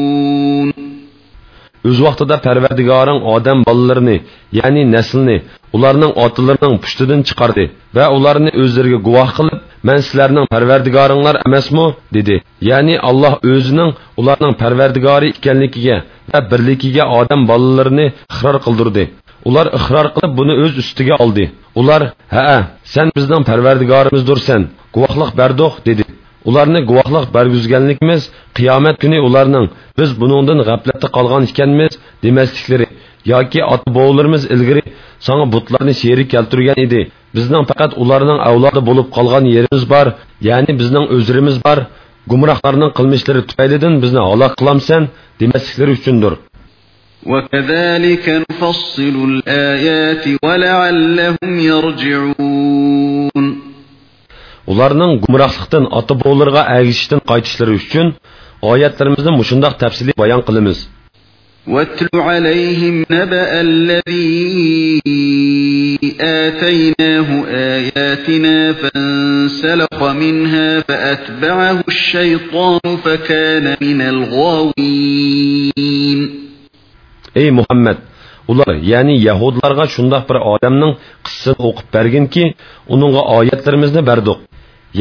o'z vaqtida parvardigoring odam bolalarini ya'ni naslni ularning otalarining pushtidan chiqardi va ularni o'zlariga guvoh qilib man sizlarning parvardigoringlar emasmi dedi. Ya'ni alloh o'zining ularning parvardigori ekanligiga va birligiga odam bolalarini iqror qildirdi ular iqror qilib buni o'z ustiga oldi ular ha sen bizning parvardigorimizdirsan guvohlik berdoq dedi. Ularni guvohlik bergizganligimiz qiyomat kuni ularning biz buningdan g'aflatda qolgan ekanmiz demasliklari yoki ota bobolarimiz ilgari sanga butlarni sherik keltirgan edi bizning faqat ularning avlodi bo'lib qolgan yerimiz bor ya'ni bizning o'zimiz bor gumrohlarning qilmishlari tufaylidan bizni halok qilamsan demasliklari uchundir وكذلك نفصل الآيات ولعلهم يرجعون ularning gumrohlikdan ota bobolarga agishishdan qaytishlari uchun oyatlarimizni mushundoq tafsiliy bayon qilamiz واتل عليهم نبأ الذي آتيناه آياتنا فانسلخ منها فأتبعه الشيطان فكان من الغاوين Ey Muhammed ular ya'ni yahudlarga shundoq bir odamning qissasini o'qib berginki uningga oyatlarimizni berdik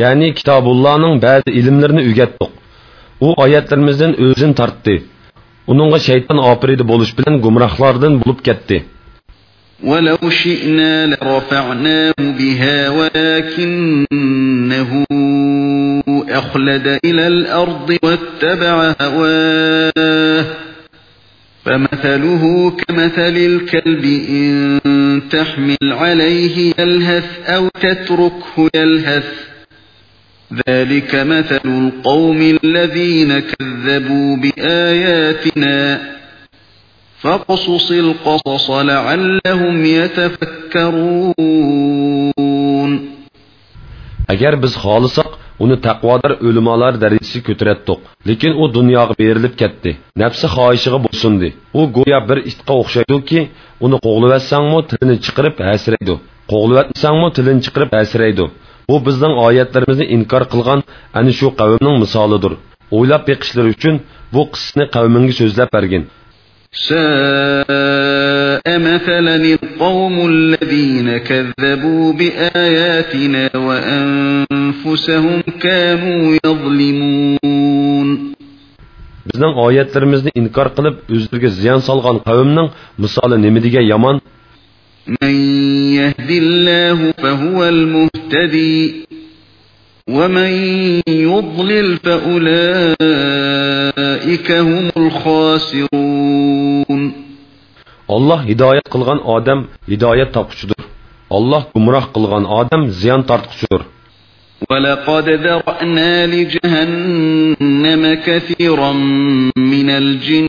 ya'ni kitobullohning ba'zi ilmlarini o'rgatdik u oyatlarimizdan o'zini tortdi uningga shayton opridi bo'lish bilan gumrohlardan bo'lib ketdi. ولو شئنا لرفعناه بها ولكنه أخلد إلى الأرض واتبع هواه فمثله كمثل الكلب إن تحمل عليه يلهث أو تتركه يلهث ذلك مثل القوم الذين كذبوا بآياتنا فاقصص القصص لعلهم يتفكرون agar biz xohlasak uni taqvodor o'limalar darajasiga ko'taratdik lekin u dunyoga berilib ketdi nafsi xohishiga bo'ysundi u go'yo bir itga o'xshaydiki uni qo'g'livatsangmi tilini chiqarib hasraydi qo'g'livatmasangmi tilini chiqarib hasraydi bu bizning oyatlarimizni inkor qilgan ana shu qavmning misolidir o'ylab beqishlari uchun bu qissani qavmingga so'zlab bergin ساء مثلا القوم الذين كذبوا بآياتنا وأنفسهم كانوا يظلمون bizning oyatlarimizni inkor qilib o'zlariga ziyon solgan qavmning misoli nima degan yomon من يهدي الله فهو المهتدي ومن يضلل فأولئك هم الخاسرون. الله هداية قلغان آدم هداية تقشدر الله كمراه قلغان آدم زيان تقشدر ولقد ذرأنا لجهنم كثيرا من الجن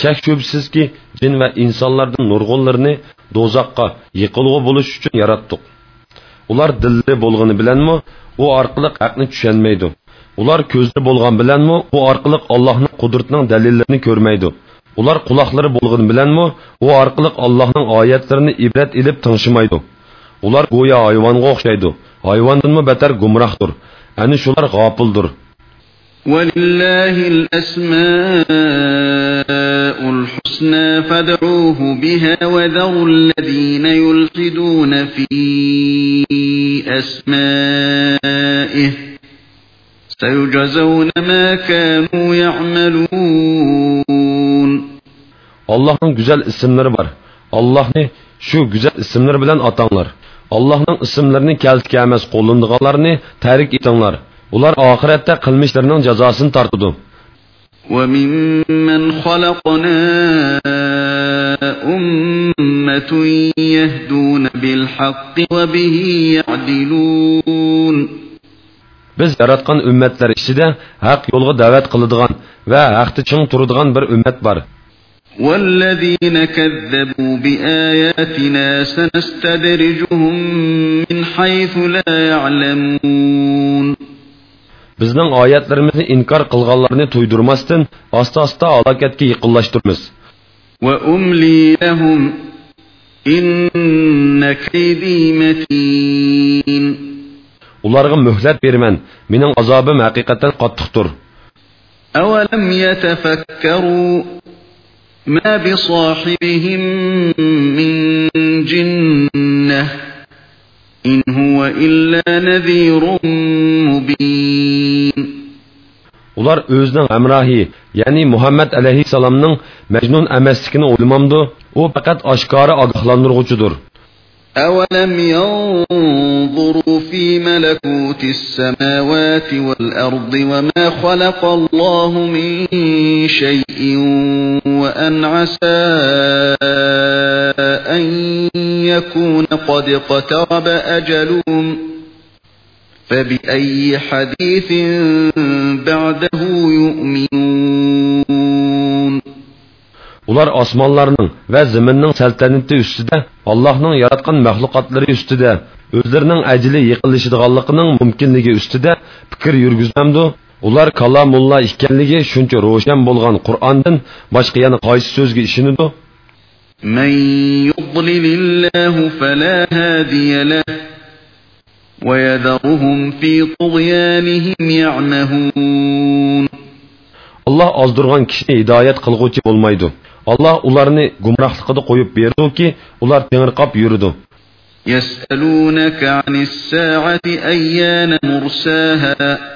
Shak shubsizki jin va insonlardan nurg'unlarni do'zaxqa yiqilg'u bo'lish uchun yaratdik ular dilli bo'lg'ini bilanmi u orqali haqni tushunmaydi ular ko'zli bo'lgan bilanmi u orqali allohning qudratining dalillarini ko'rmaydi ular quloqlari bo'lg'ini bilanmi u orqali allohning oyatlarini ibrat ilib tingshimaydi ular go'yo hayvonga o'xshaydi betar gumrohdir ana shular g'ofildir ولله الأسماء الحسنى فادعوه بها وذروا الذين يلحدون في أسمائه سيجزون ما كانوا يعملون Allah'ın güzel isimleri var. Allah'ni şu güzel isimler bilen atanglar. Allah'ın isimlerini keltike emas qo'llandiganlarni tarik etinglar. Ular oxiratda qilmishlarining jazosini tortadi. وممن خلقنا أمة يهدون بالحق وبه يعدلون Biz yaratgan ummatlar ichida haq yo'lga da'vat qiladigan va haqda ching turadigan bir ummat bor. والذين كذبوا بآياتنا سنستدرجهم من حيث لا يعلمون Bizning oyatlarimizni inkor qilganlarni to'ydirmasdan asta-asta halokatga yaqinlashtiramiz. Ularga muhlat berman. Mening azobim haqiqatan qattiqdir. أولم يتفكروا ما بصاحبهم من جنة إن هو إلا نذير مبين ular o'zining hamrohi ya'ni muhammad alayhissalomning majnun emasligini o'ylamamdi u faqat oshkora ogohlantirg'uchidir أولم ينظروا في ملكوت السماوات والأرض وما خلق الله من شيء وأن عسى يكون قد اقترب أجلهم فبأي حديث بعده يؤمنون ular osmonlarning va zaminning saltanati ustida allohning yaratgan maxluqotlari ustida o'zlarining ajli yiqilishadiganligining mumkinligi ustida fikr yurgizmamdu ular kalomulloh ekanligi shuncha ro'shan bo'lgan qur'ondan boshqa yana qaysi so'zga ishinidu من يضلل الله فلا هادي له ويذرهم في طغيانهم يعمهون. ئاللاھ ئازدۇرغان كىشىنى ھىدايەت قىلغۇچى بولمايدۇ. ئاللاھ ئۇلارنى گۇمراھلىقىدا قويۇپ بېرىدۇكى ئۇلار تېڭىرقاپ يۈرىدۇ يسألونك عن الساعة أيان مرساها؟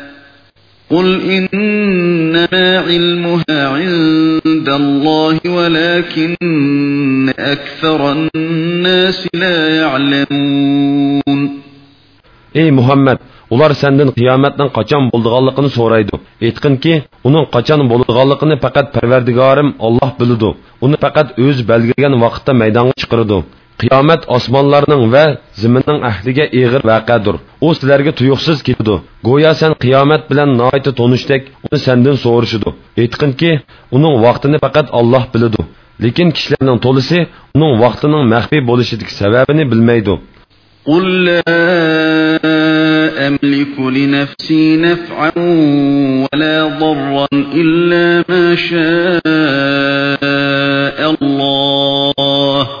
قل إنما علمها عند الله ولكن أكثر الناس لا يعلمون Ey Muhammed, ular senden qiyomatning qachon bo'ldiganligini so'raydi. Aytqinki, uning qachon bo'ladiganligini faqat Parvardigorim Alloh biladi. Uni faqat o'z belgilagan vaqtda maydonga chiqaradi. Qiyomat osmonlarning va ziminning ahliga eg'ir vaqadir u sizlarga tuyuqsiz keladi go'yo sen qiyomat bilan noiti tonishdek uni sendan so'rashidi aytqinki uning vaqtini faqat olloh biladi lekin kishilarning to'lisi uning vaqtining maxfiy bo'lishidagi sababini bilmaydi قل لا أملك لنفسي نفعا ولا ضرا إلا ما شاء الله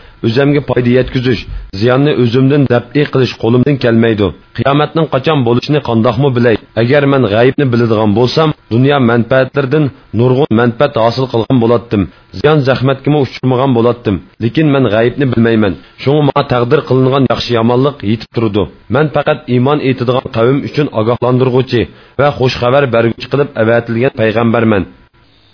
o'zimga foyda yetkazish ziyonni o'zimdan dab'iy qilish qo'limdan kelmaydi. Qiyomatning qachon bo'lishini qandoqmi bilay. Agar man g'ayibni biladigan bo'lsam dunyo manfaatlaridan nurg'un manfaat hosil qilgan bo'lardim ziyon zahmatgami uchmagan bo'lardim lekin man g'ayibni bilmayman. Shunga manga taqdir qilingan yaxshi yomonlik yetib turdi man faqat iymon etadigan qavm uchun ogohlantirg'uchi va xushxabar berguvchi qilib avatilgan payg'ambarman.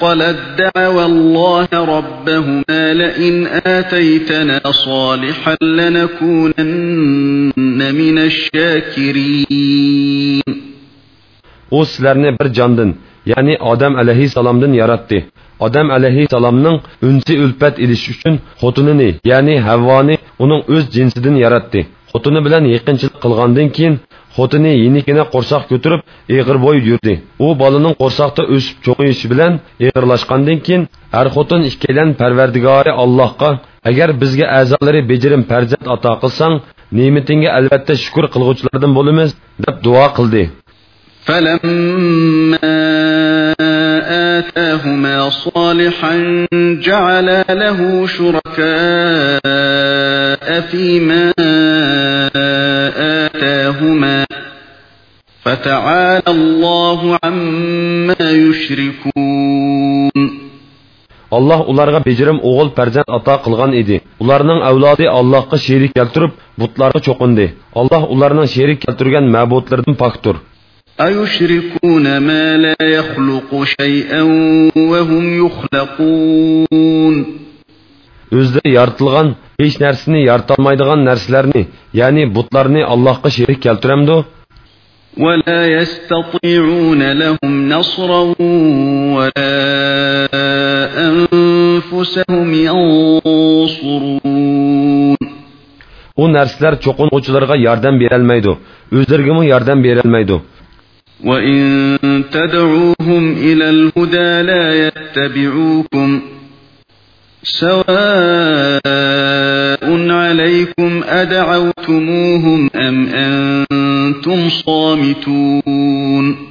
قال الدعوى الله ربهما لئن آتيتنا صالحا لنكونن من الشاكرين أو سلرنه بر جاندن يعني آدم عليه السلام دن يراتدي آدم عليه السلام نن انسي ülpet iliş üçün خطنını yani حواني onun öz cinsidin yarattı خطını bilen yakınçılık kılgandın kiin xotini yenikini qo'rsoq ko'tarib eg'ir bo'y yurdi u bolaning qo'rsoqda o'sib cho'qiyishi bilan eg'irlashgandan keyin har xotin ikkalan parvardigori allohga agar bizga a'zolari bejirim farzand ato qilsang ne'matingga albatta shukur qilg'uvchilardan bo'lamiz deb duo qildi آتاهما صالحا جعلا له شركاء فيما فتعالى الله عما يشركون alloh ularga bejirim o'g'il farzand ato qilgan edi ularning avlodi allohga sherik keltirib butlarga cho'qindi alloh ularning sherik keltirgan ma'budlardan pokdir أيشركون ما لا يخلق شيئا وهم يخلقون o'zlari yaratilgan hech narsani yaratolmaydigan narsalarni ya'ni butlarni allohga sherik keltiramdi ولا يستطيعون لهم نصرا ولا أنفسهم ينصرون u narsalar cho'qinuvchilarga yordam berolmaydi o'zlariga yordam berolmaydi وإن تدعوهم إلى الهدى لا يتبعوكم سواء عليكم أدعوتموهم أم أنتم صامتون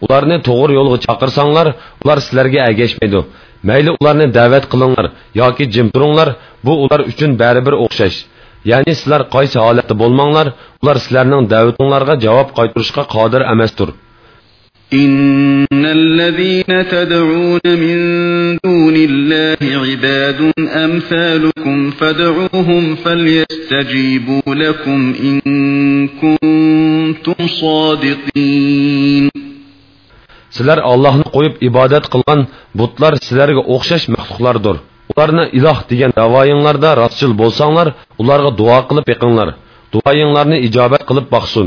ularni to'g'ri yo'lga chaqirsanglar ular sizlarga agashmaydi mayli ularni da'vat qilinglar yoki jim turinglar bu ular uchun baribir o'xshash ya'ni sizlar qaysi holatda bo'lmanglar ular sizlarning da'vatinglarga javob qaytarishga qodir emasdir إن الذين تدعون من دون الله عباد أمثالكم فادعوهم فليستجيبوا لكم إن كنتم صادقين sizlar Allohni qo'yib ibodat qilgan butlar sizlarga o'xshash maxluqlardir ularni iloh degan davoyinglarda rostchil bo'lsanglar ularga duo qilib yiqinglar duoyinglarni ijobat qilib boqsin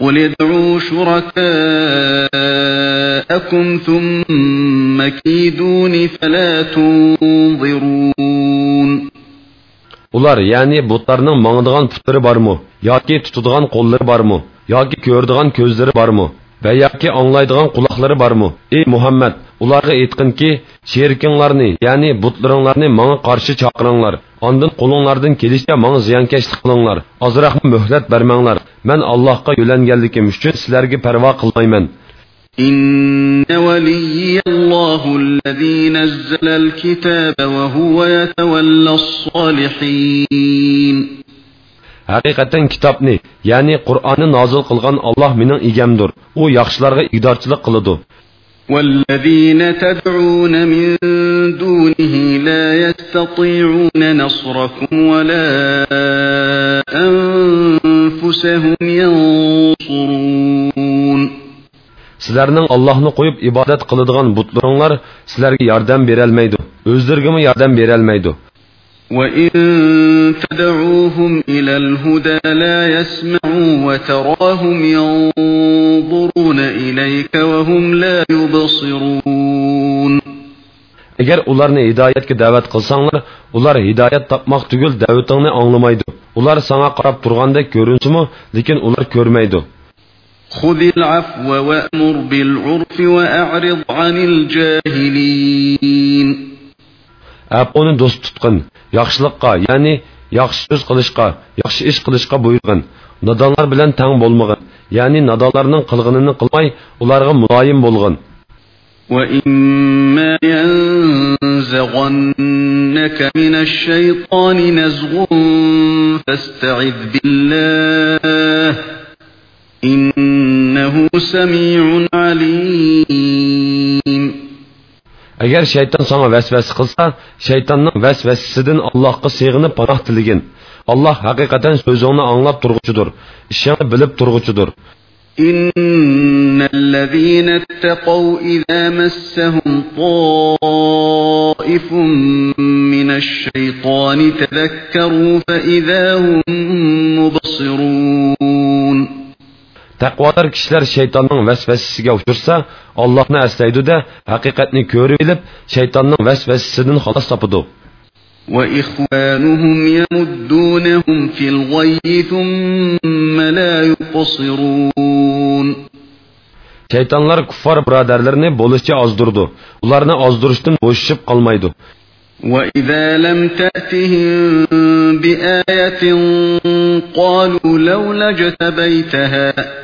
قل ادعوا شركاءكم ثم كيدون فلا تنظرون ular ya'ni butlarning mangdigan putlari bormi yoki tutadigan qo'llari bormi yoki ko'radigan ko'zlari bormi va yoki anglaydigan quloqlari bormi ey muhammad ularga aytqinki sherikinglarni ya'ni butlaringlarni manga qarshi chaqiringlar ondan qo'linglardan kelishcha manga ziyonkashlik qilinglar ozroq muhlat bermanglar man allohga yo'langanligim uchun sizlarga parvo qilmayman إن ولي الله الذي نزل الكتاب وهو يتولى الصالحين haqiqatan kitobni ya'ni qur'onni nozil qilgan olloh mening egamdir u yaxshilarga igdorchilik qiladi والذين تدعون من دونه لا يستطيعون نصركم ولا أنفسهم ينصرون sizlarning ollohni qo'yib ibodat qiladigan butlaringlar sizlarga yordam berolmaydi o'zlariga yordam berolmaydi وإن تدعوهم إلى الهدى لا يسمعوا وتراهم ينظرون إليك وهم لا يبصرون agar ularni hidoyatga da'vat qilsanglar ular hidoyat topmoq tugul da'vatingni anglamaydi ular sanga qarab turgandek ko'rinsimi lekin ular ko'rmaydi خذ العفو وأمر بالعرف وأعرض عن الجاهلين ap uni do'st tutqin yaxshilikqa ya'ni yaxshi so'z qilishga yaxshi ish qilishga buyurgin nodonlar bilan tang bo'lmag'in ya'ni nodonlarning qilg'inini qilmay ularga muloyim bo'lg'in وإما ينزغنك من الشيطان نزغ فاستعذ بالله إنه سميع عليم agar shayton sana vasvasa qilsa shaytonning vasvasasidan allohga sig'inib panoh tiligin alloh haqiqatan so'zingni anglab turg'uchidir ishingni bilib turg'uchidir إن الذين اتقوا إذا مسهم طائف من الشيطان تذكروا فإذا هم مبصرون taqvodor kishilar shaytonning vasvasasiga uchursa allohni aslaydi-da haqiqatni ko'rib bilib shaytonning vasvasasidan xalos topadi وإخوانهم يمدونهم في الغي ثم لا يقصرون shaytonlar kuffar birodarlarini bo'lishcha ozdirdi ularni ozdirishdan bo'shishib qolmaydi وَإِذَا لَمْ تَأْتِهِم بِآيَةٍ قَالُوا لَوْلَا اجْتَبَيْتَهَا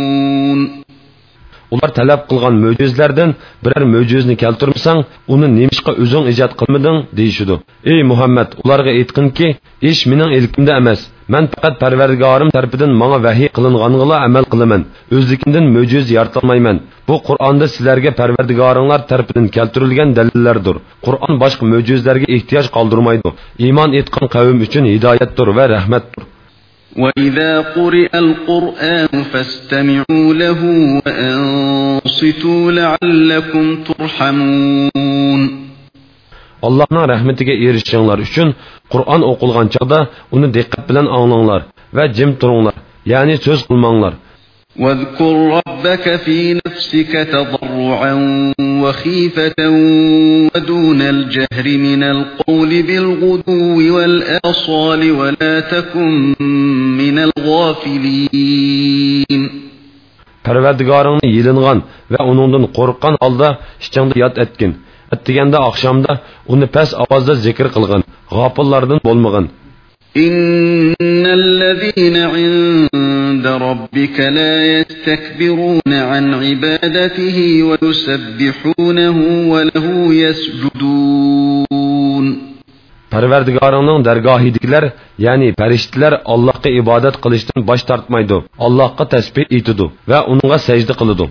Ular talab qilgan mo'jizlardan biror mo'jizni keltirmasang uni nemishqa o'zing ijod qilmading deyishidu ey muhammad ularga aytqinki ish mening ilkimda emas. Man faqat parvardigorim tarafidan manga vahiy qilinganig'ila amal qilaman. O'zligimdan mo'jiz yaratolmayman. Bu qur'onda sizlarga parvardigoringlar tarafidan keltirilgan dalillardir. Qur'on boshqa mo'jizlarga ehtiyoj qoldirmaydi. İymon etgan qavm uchun hidoyatdir va rahmatdir وَإِذَا قُرِئَ الْقُرْآنُ فَاسْتَمِعُوا لَهُ وَأَنصِتُوا لَعَلَّكُمْ تُرْحَمُونَ Allah'ın rahmetiga erişişinler üçün Kur'an okulgan çağda onu dikkat bilen anlanglar ve cim turunglar. Yani söz kılmanglar. واذكر ربك في نفسك تضرعا وخيفة ودون الجهر من القول بالغدو والآصال ولا تكن من الغافلين Parvardigoringni yilingan va uningdan qo'rqqan holda ishingda yod etgin. Atdiganda oqshomda uni past ovozda zikr qilgin. G'ofillardan bo'lmag'in. 'Inda robbika la yastakbiruna 'an 'ibadatihi wa yusabbihunahu wa lahu yasjudun. Parvardigoringning dargohidagilar, ya'ni farishtalar Allohga ibodat qilishdan bosh tortmaydi. Allohga tasbih etidi va uningga sajda qiladi.